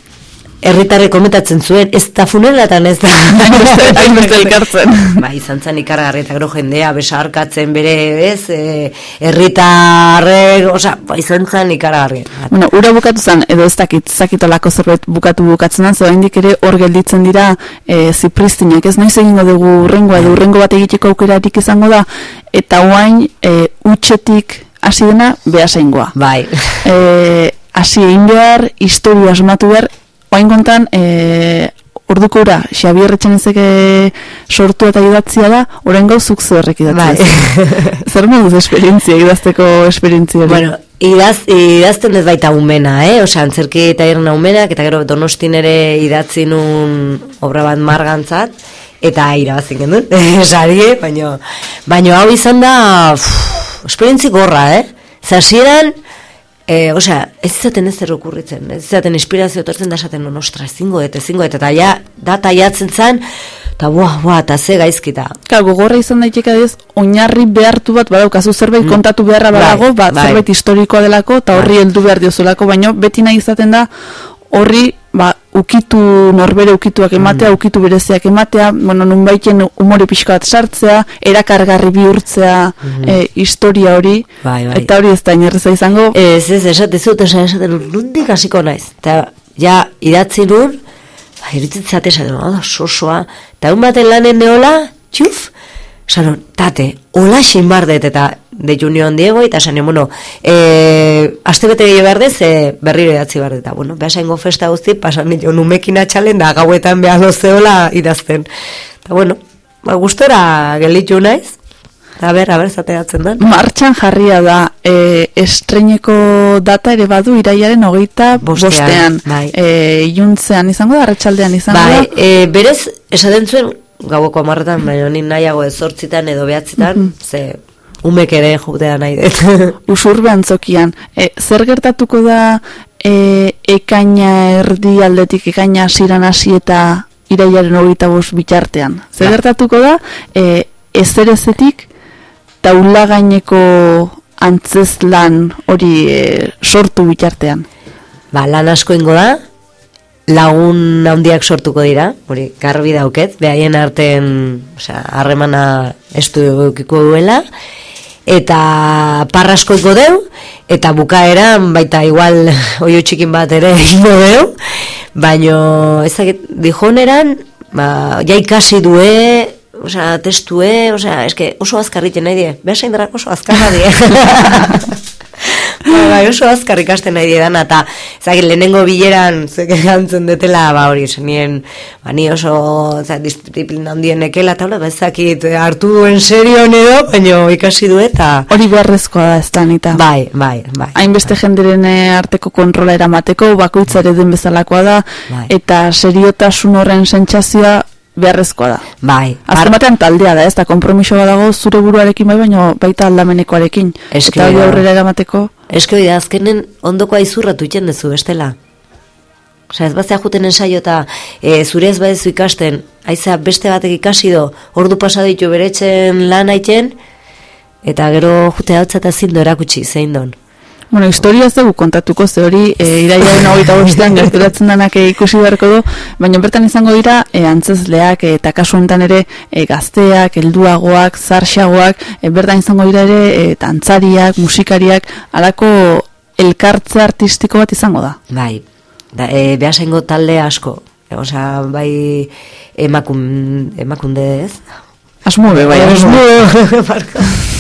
herritarrek komentatzen zuen, ez da funeratan ez da. Hainbeste- elkartzen. Ba, izan zen ikaragarri eta gero jendea besarkatzen bere, ez, e, herritarrek, osea, ba, izan zen ikaragarri. Bueno, ura bukatu zen, edo ez dakit, zakitolako zerbait bukatu bukatzen da, oraindik ere hor gelditzen dira e, zipristinak, ez noiz egingo dugu urrengoa, edo urrengo bat egiteko aukerarik izango da, eta oain e, utxetik hasi dena behasaingoa. Bai. E, hasi egin behar, historia asmatu behar, oain kontan, e, orduko ura, Xabier Etxenezek sortu eta idatzia da, orain gauzuk zerrek idatzia. Bai. Zer moduz esperientzia, idazteko esperientzia? Bueno, Idaz, idazten ez baita umena, eh? Osea, antzerki eta irna umenak, eta gero donostin ere idatzi nun obra bat margantzat, eta irabazin genuen, sari, baino, baino hau izan da, uff, esperientzi gorra, eh? Zasieran, e, osea, ez izaten ez zer okurritzen, ez izaten inspirazio etortzen da esaten, non, ostra, ezingo, eta ezingo, eta ja, da taiatzen zen, eta buah, buah, eta ze gaizkita. Ka, gogorra izan daiteke adez, oinarri behartu bat badaukazu zerbait kontatu beharra Bai, badago, ba, bai. zerbait historikoa delako, eta horri heldu behar diozulako, baino beti nahi izaten da, horri, ukitu norbere ukituak ematea, ukitu bereziak ematea, bueno, nunbaiten umore pixka bat sartzea, erakargarri bihurtzea e, historia hori, Bai, bai. eta hori ez da inerreza izango, Ez, ez, esate zut, esan esaten, nundik hasiko naiz. Eta, ja, idatzi nun, ba, iritzit esaten, oh, sosoa, eta un baten lanen neola, txuf, Sanon, tate, hola xin bardet, eta deitu nion Diego, eta esan bueno, e, aste bete gehiago behar dez, e, berriro idatzi behar eta, bueno, behasaingo festa guzti, pasan nion umekin atxalen, da gauetan behar dozeola idazten. Eta, bueno, ba, gustora gelitu naiz, a ber, a ber, zateatzen da. Martxan jarria da, e, estreineko data ere badu iraiaren hogeita Bostean, bostean. bai. E, iluntzean izango da, arratsaldean izango Bai, da. e, berez, esaten zuen, gaueko amarretan, baina nik nahiago ez edo behatzitan, ze umek ere jutea nahi dut. Usurbe antzokian. E, zer gertatuko da e, ekaina erdi aldetik, ekaina hasiran hasi eta iraiaren hogeita bost bitartean. Zer Ba. gertatuko da, e, ezer ezetik taula gaineko antzeslan hori e, sortu bitartean. ba, lan asko ingo da, lagun handiak sortuko dira, hori garbi dauket, behaien arten, osea, harremana estu duela, eta parrasko ingo deu, eta bukaeran baita igual oio txikin bat ere ingo deu, baino ezagit, dijoneran, ba, ja ikasi due, osea, testue, osea, eske oso azkarriten nahi die, behasain oso azkarra die. Ba, bai, oso azkar ikasten nahi diedan, eta ezagit, lehenengo bileran zek gantzen detela, ba hori, zenien, ba, ni oso za, disiplina handien ekela, eta hola, ba, ezakit, hartu duen serioan edo, baino ikasi du eta... Hori beharrezkoa da ez da. Bai, bai, bai. hainbeste jenderen eh, arteko kontrola eramateko, bakoitza ere den bezalakoa da, Bai. eta seriotasun horren sentsazioa beharrezkoa da. Bai, Azken batean taldea da, ez da, kompromiso badago zure buruarekin bai, baina baita aldamenekoarekin. Eske eta hori da. aurrera eramateko, Eske hori da, azkenen ondoko aizurratu itxen dezu, bestela. Osea, ez bazea juten ensaio eta e, zure ez badezu ikasten, aiza beste batek ikasi do, ordu pasa ditu beretzen lan aiten, eta gero jute hau eta zindu erakutsi, zein don. Bueno, historia dugu kontatuko ze hori e, iraiaren hogeita bostean gerturatzen denak e, ikusi beharko du, baina bertan izango dira e, antzezleak e, eta kasu honetan ere e, gazteak, helduagoak, zarxagoak, e, bertan izango dira ere e, tantzariak, musikariak, alako elkartze artistiko bat izango da. Bai, da, e, behasengo talde asko, e, bai emakun, emakunde ez? Asmue, bai, asmue.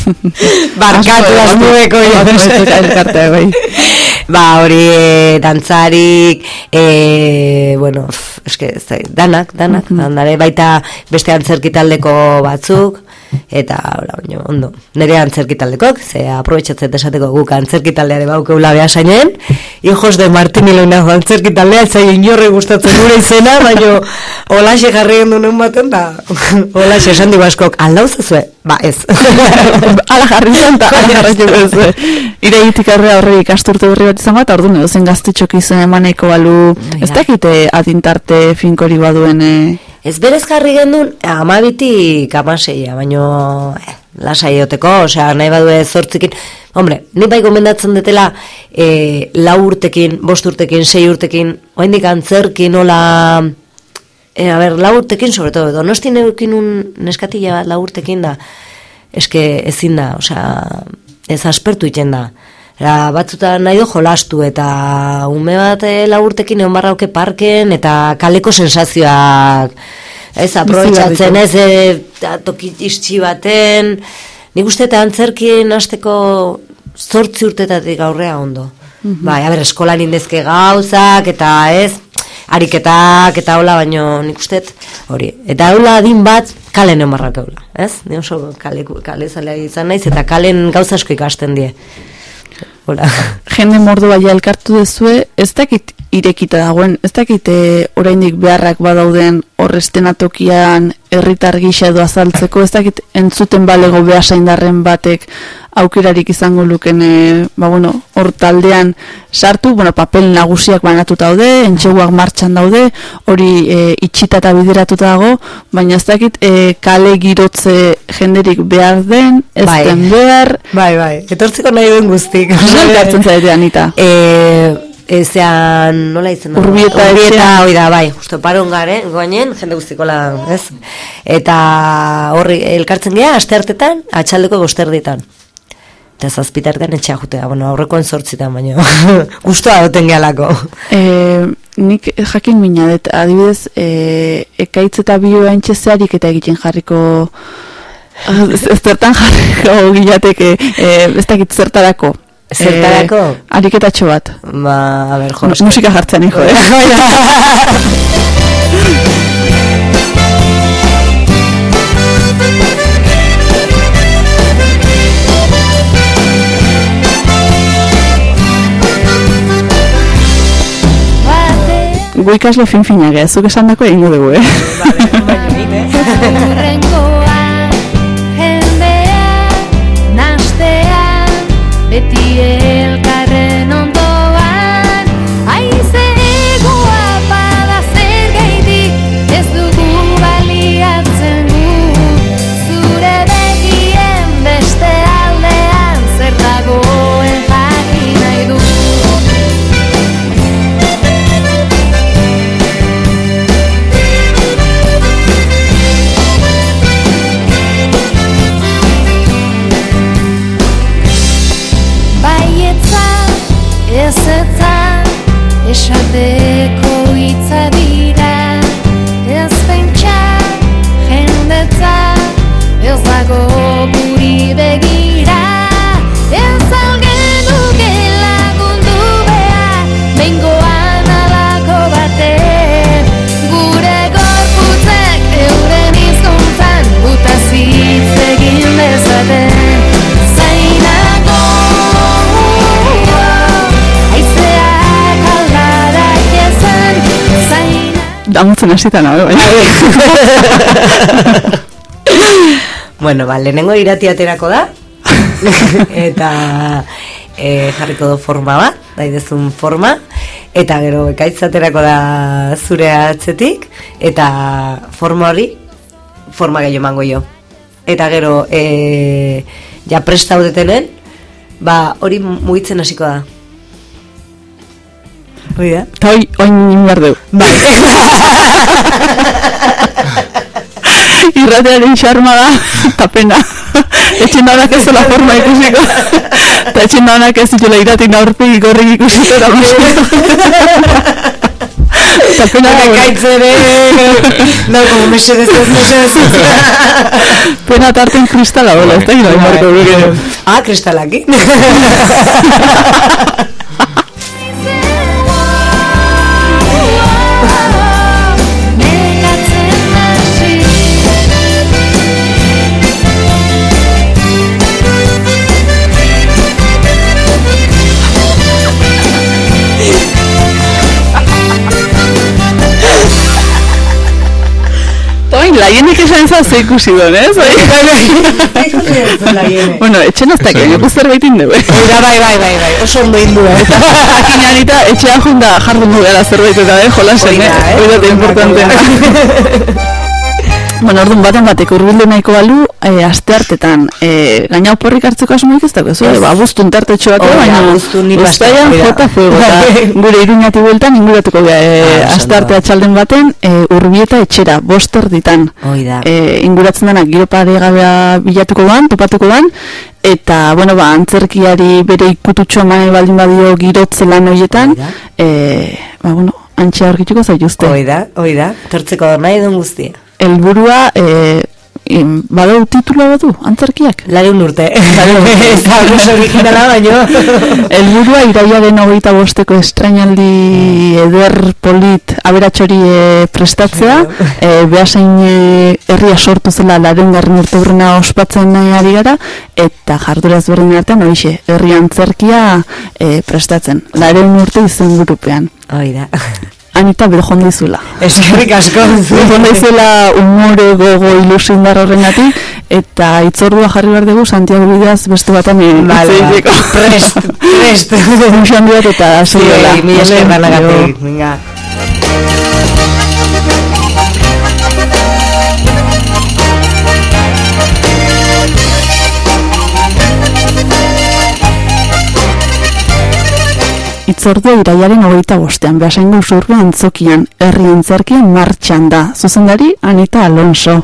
Barkatu asmueko elkartea, bai. Ba, hori e, dantzarik, e, bueno, eske, danak, danak, handare, baita beste antzerki taldeko batzuk, eta, hola, baino, ondo, nire antzerki taldekok, ze aprobetsatzen esateko guk antzerki taldeare baukeula behasainen, hijos de Martín Iloinazo antzerki taldea, ez zaio inorri gustatzen gure izena, baino, holaxe jarri gendu nun baten, da, holaxe esan digu askok, aldauz ezue? Ba, ez. Ala jarri zen, eta ala jarraitu ez. Ireitik arrea horre ikasturte berri bat izango, eta orduan edo zen gaztetxok izan emaneko balu, ez dakite adintarte finkori baduen, eh, Ez berez jarri gendun, amabitik amaseia, baino eh, lasai egoteko, osea, nahi badue zortzikin. Hombre, ni bai gomendatzen detela eh, lau urtekin, bost urtekin, sei urtekin, oaindik antzerkin nola... Eh, a ber, lau urtekin, sobre todo, donosti neukin un neskatila bat lau urtekin da, eske ezin da, osea, ez aspertu iten da. Era, batzutan nahi du jolastu eta ume bat e, laurtekin egon barrauke parken eta kaleko sensazioak ez aprobetsatzen ez e, ta, toki istxi baten. Nik uste eta antzerkien hasteko zortzi urtetatik aurrea ondo. Bai, a ber, eskolan indezke gauzak eta ez ariketak eta hola baino nik uste hori. Eta hola adin bat kalen egon barrauk eula ez? ni oso kale, kale zalea izan naiz eta kalen gauza asko ikasten die hola. jende mordo baia elkartu dezue, ez dakit irekita dagoen, ez dakit eh, oraindik beharrak badauden horrestena tokian herritar gisa edo azaltzeko, ez dakit entzuten balego behasaindarren batek aukerarik izango luken, eh, ba bueno, hor taldean sartu, bueno, papel nagusiak banatuta daude, entxeguak martxan daude, hori eh, itxita eta bideratuta dago, baina ez dakit eh, kale girotze jenderik behar den, ez Bai. den behar, Bai, bai, etortzeko nahi duen guztik. Nola elkartzen zaite, Anita? Eh, ezean, nola izan da? Urbieta Urbieta, hoi da, bai, justo paron garen, goainen, jende guztikola, ez? Eta horri, elkartzen gea, aste hartetan, atxaldeko bosterdietan. Eta zazpitartean etxea jutea, bueno, aurrekoen sortzitan, baina guztua duten gehalako. E, nik jakin mina dut, adibidez, e, ekaitz eta bioa zeharik eta egiten jarriko zertan jarriko gilateke, e, ez dakit zertarako. Zertarako? E, ariketatxo bat. Ba, a ber, jo, Mu- musika jartzen hijo, eh? Gu ikasle fin-finak, ez? Zuk esan dako egingo dugu, eh? Hurrengoa, jendea, Damutzen hasita nago, bai. Bueno, ba, lehenengo irati aterako da, eta e, jarriko du forma bat, daidezun forma, eta gero ekaitz aterako da zure atzetik, eta forma hori, forma gehiago emango jo. Eta gero, e, ja prestaudetenen, ba, hori mugitzen hasiko da. Hoi da? Eta hoi, oin behar dugu. Bai. Irratearen xarma da, eta pena. Etxen daunak ez dela forma ikusiko. Eta etxen daunak ez dituela iratik aurpegi gorrik ikusiko da Eta pena da, bueno. Ekaitz ere, no, como mesedez ez, mesedez ez. Pena tarten kristala bola, ez da marko buruke. Ah, kristalakin. laienik esan zaz ikusi duen, ez? bueno, etxen ez dakit, nik zerbait indu, eh? Oida, bai, bai, bai, bai, oso ondo indu, eh? Jakin anita, etxean junda jardun du gara zerbait eta, eh? Jolasen, eh? eh? Hoi da, importantena. Bueno, orduan baten batek urbildu nahiko balu, e, aste hartetan, e, gaina oporrik hartzeko asmoik ez dago, ez? Ba, buztun tartetxo bat, da, baina da. jota fuego, eta gure iruñati bueltan inguratuko gara, e, Ah, aste arte atxalden baten, e, urbieta etxera, boster ditan. E, inguratzen dena, giro paregabea bilatuko duan, topatuko duan, eta, bueno, ba, antzerkiari bere ikututxo nahi baldin badio girotze lan horietan, e, ba, bueno, antxe aurkituko zaituzte Hoi da, hoi da, tortzeko nahi duen guztia. Helburua e, em, badau titula badu, antzerkiak? Lareun urte. Ez da originala baino. Elburua iraiaren hogeita bosteko estrainaldi eder polit aberatxori e, prestatzea, e, behasein e, herria sortu zela laren garrin urte urrena ospatzen nahi ari gara, eta jarduraz berdin artean, horixe, herri antzerkia e, prestatzen. Laren urte izen gurupean. Hoi da. Anita berojon dizula. Eskerrik asko. Berojon dizula umore gogo ilusin dar horrengatik, eta itzordua jarri behar dugu Santiago Bideaz beste batan Vale, prest, prest. Muxo handi bat eta Sí, zurela. mi esker Itzordua iraiaren hogeita bostean, behasaingo usurbe antzokian, herri antzerkian martxan da. Zuzendari, Anita Alonso.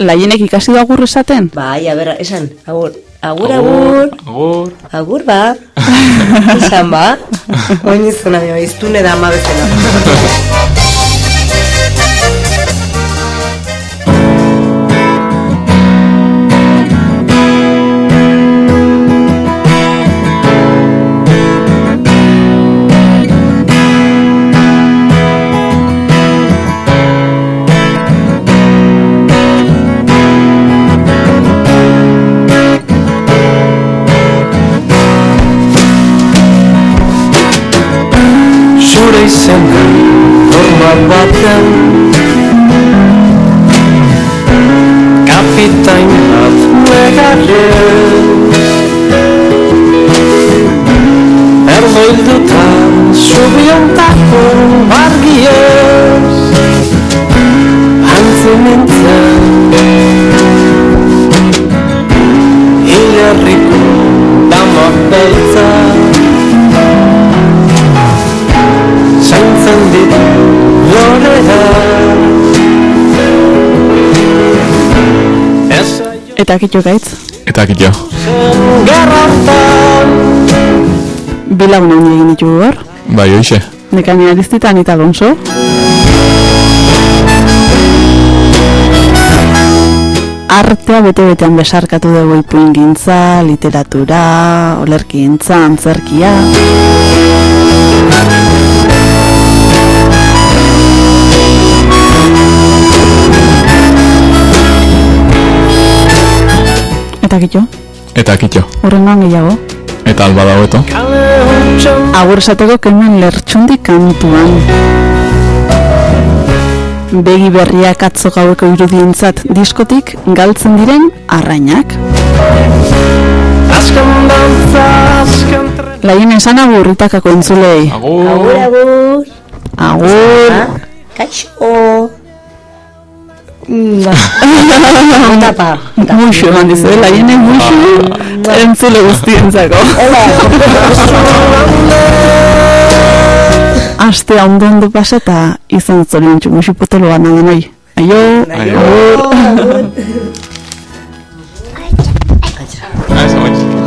Laienek ikasi da agur esaten? Bai, a ber, esan, agur. Agur, agur. Agur. Agur, ba. Esan, ba. Oin izuna, dio, iztune da ama bezala. Eta kitxo gaitz, Eta kitxo. bilagun handi egin ditu hor. Bai, hoxe. Nekani Aristita, Anita Alonso. Artea bete-betean besarkatu dugu ipuin gintza, literatura, olerki gintza, antzerkia. Eta kitxo, Eta kitxo. horrengoan gehiago. Eta alba dago Agur esateko kemen lertxundi kantuan. Begi berriak atzo gaueko irudientzat diskotik galtzen diren arrainak. Azken dantza, azken tren Laien esan agur itakako entzulei. Agur, Agur. agur. Agur. Ah, Kaixo. Tapa. Muxu eman dizu, eh? laiene muxu entzule guztientzako. Astea ondo ondo pasa eta izan zorion txu muxu potoloa nahi nahi. Aio. Aio. Ah, ez hau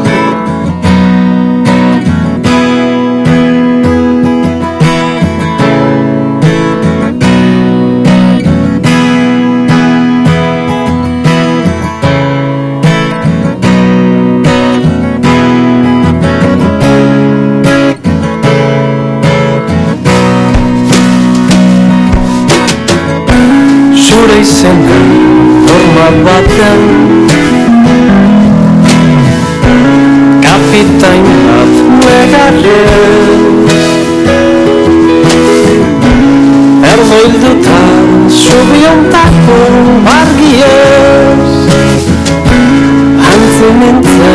argiez Antzi nintzen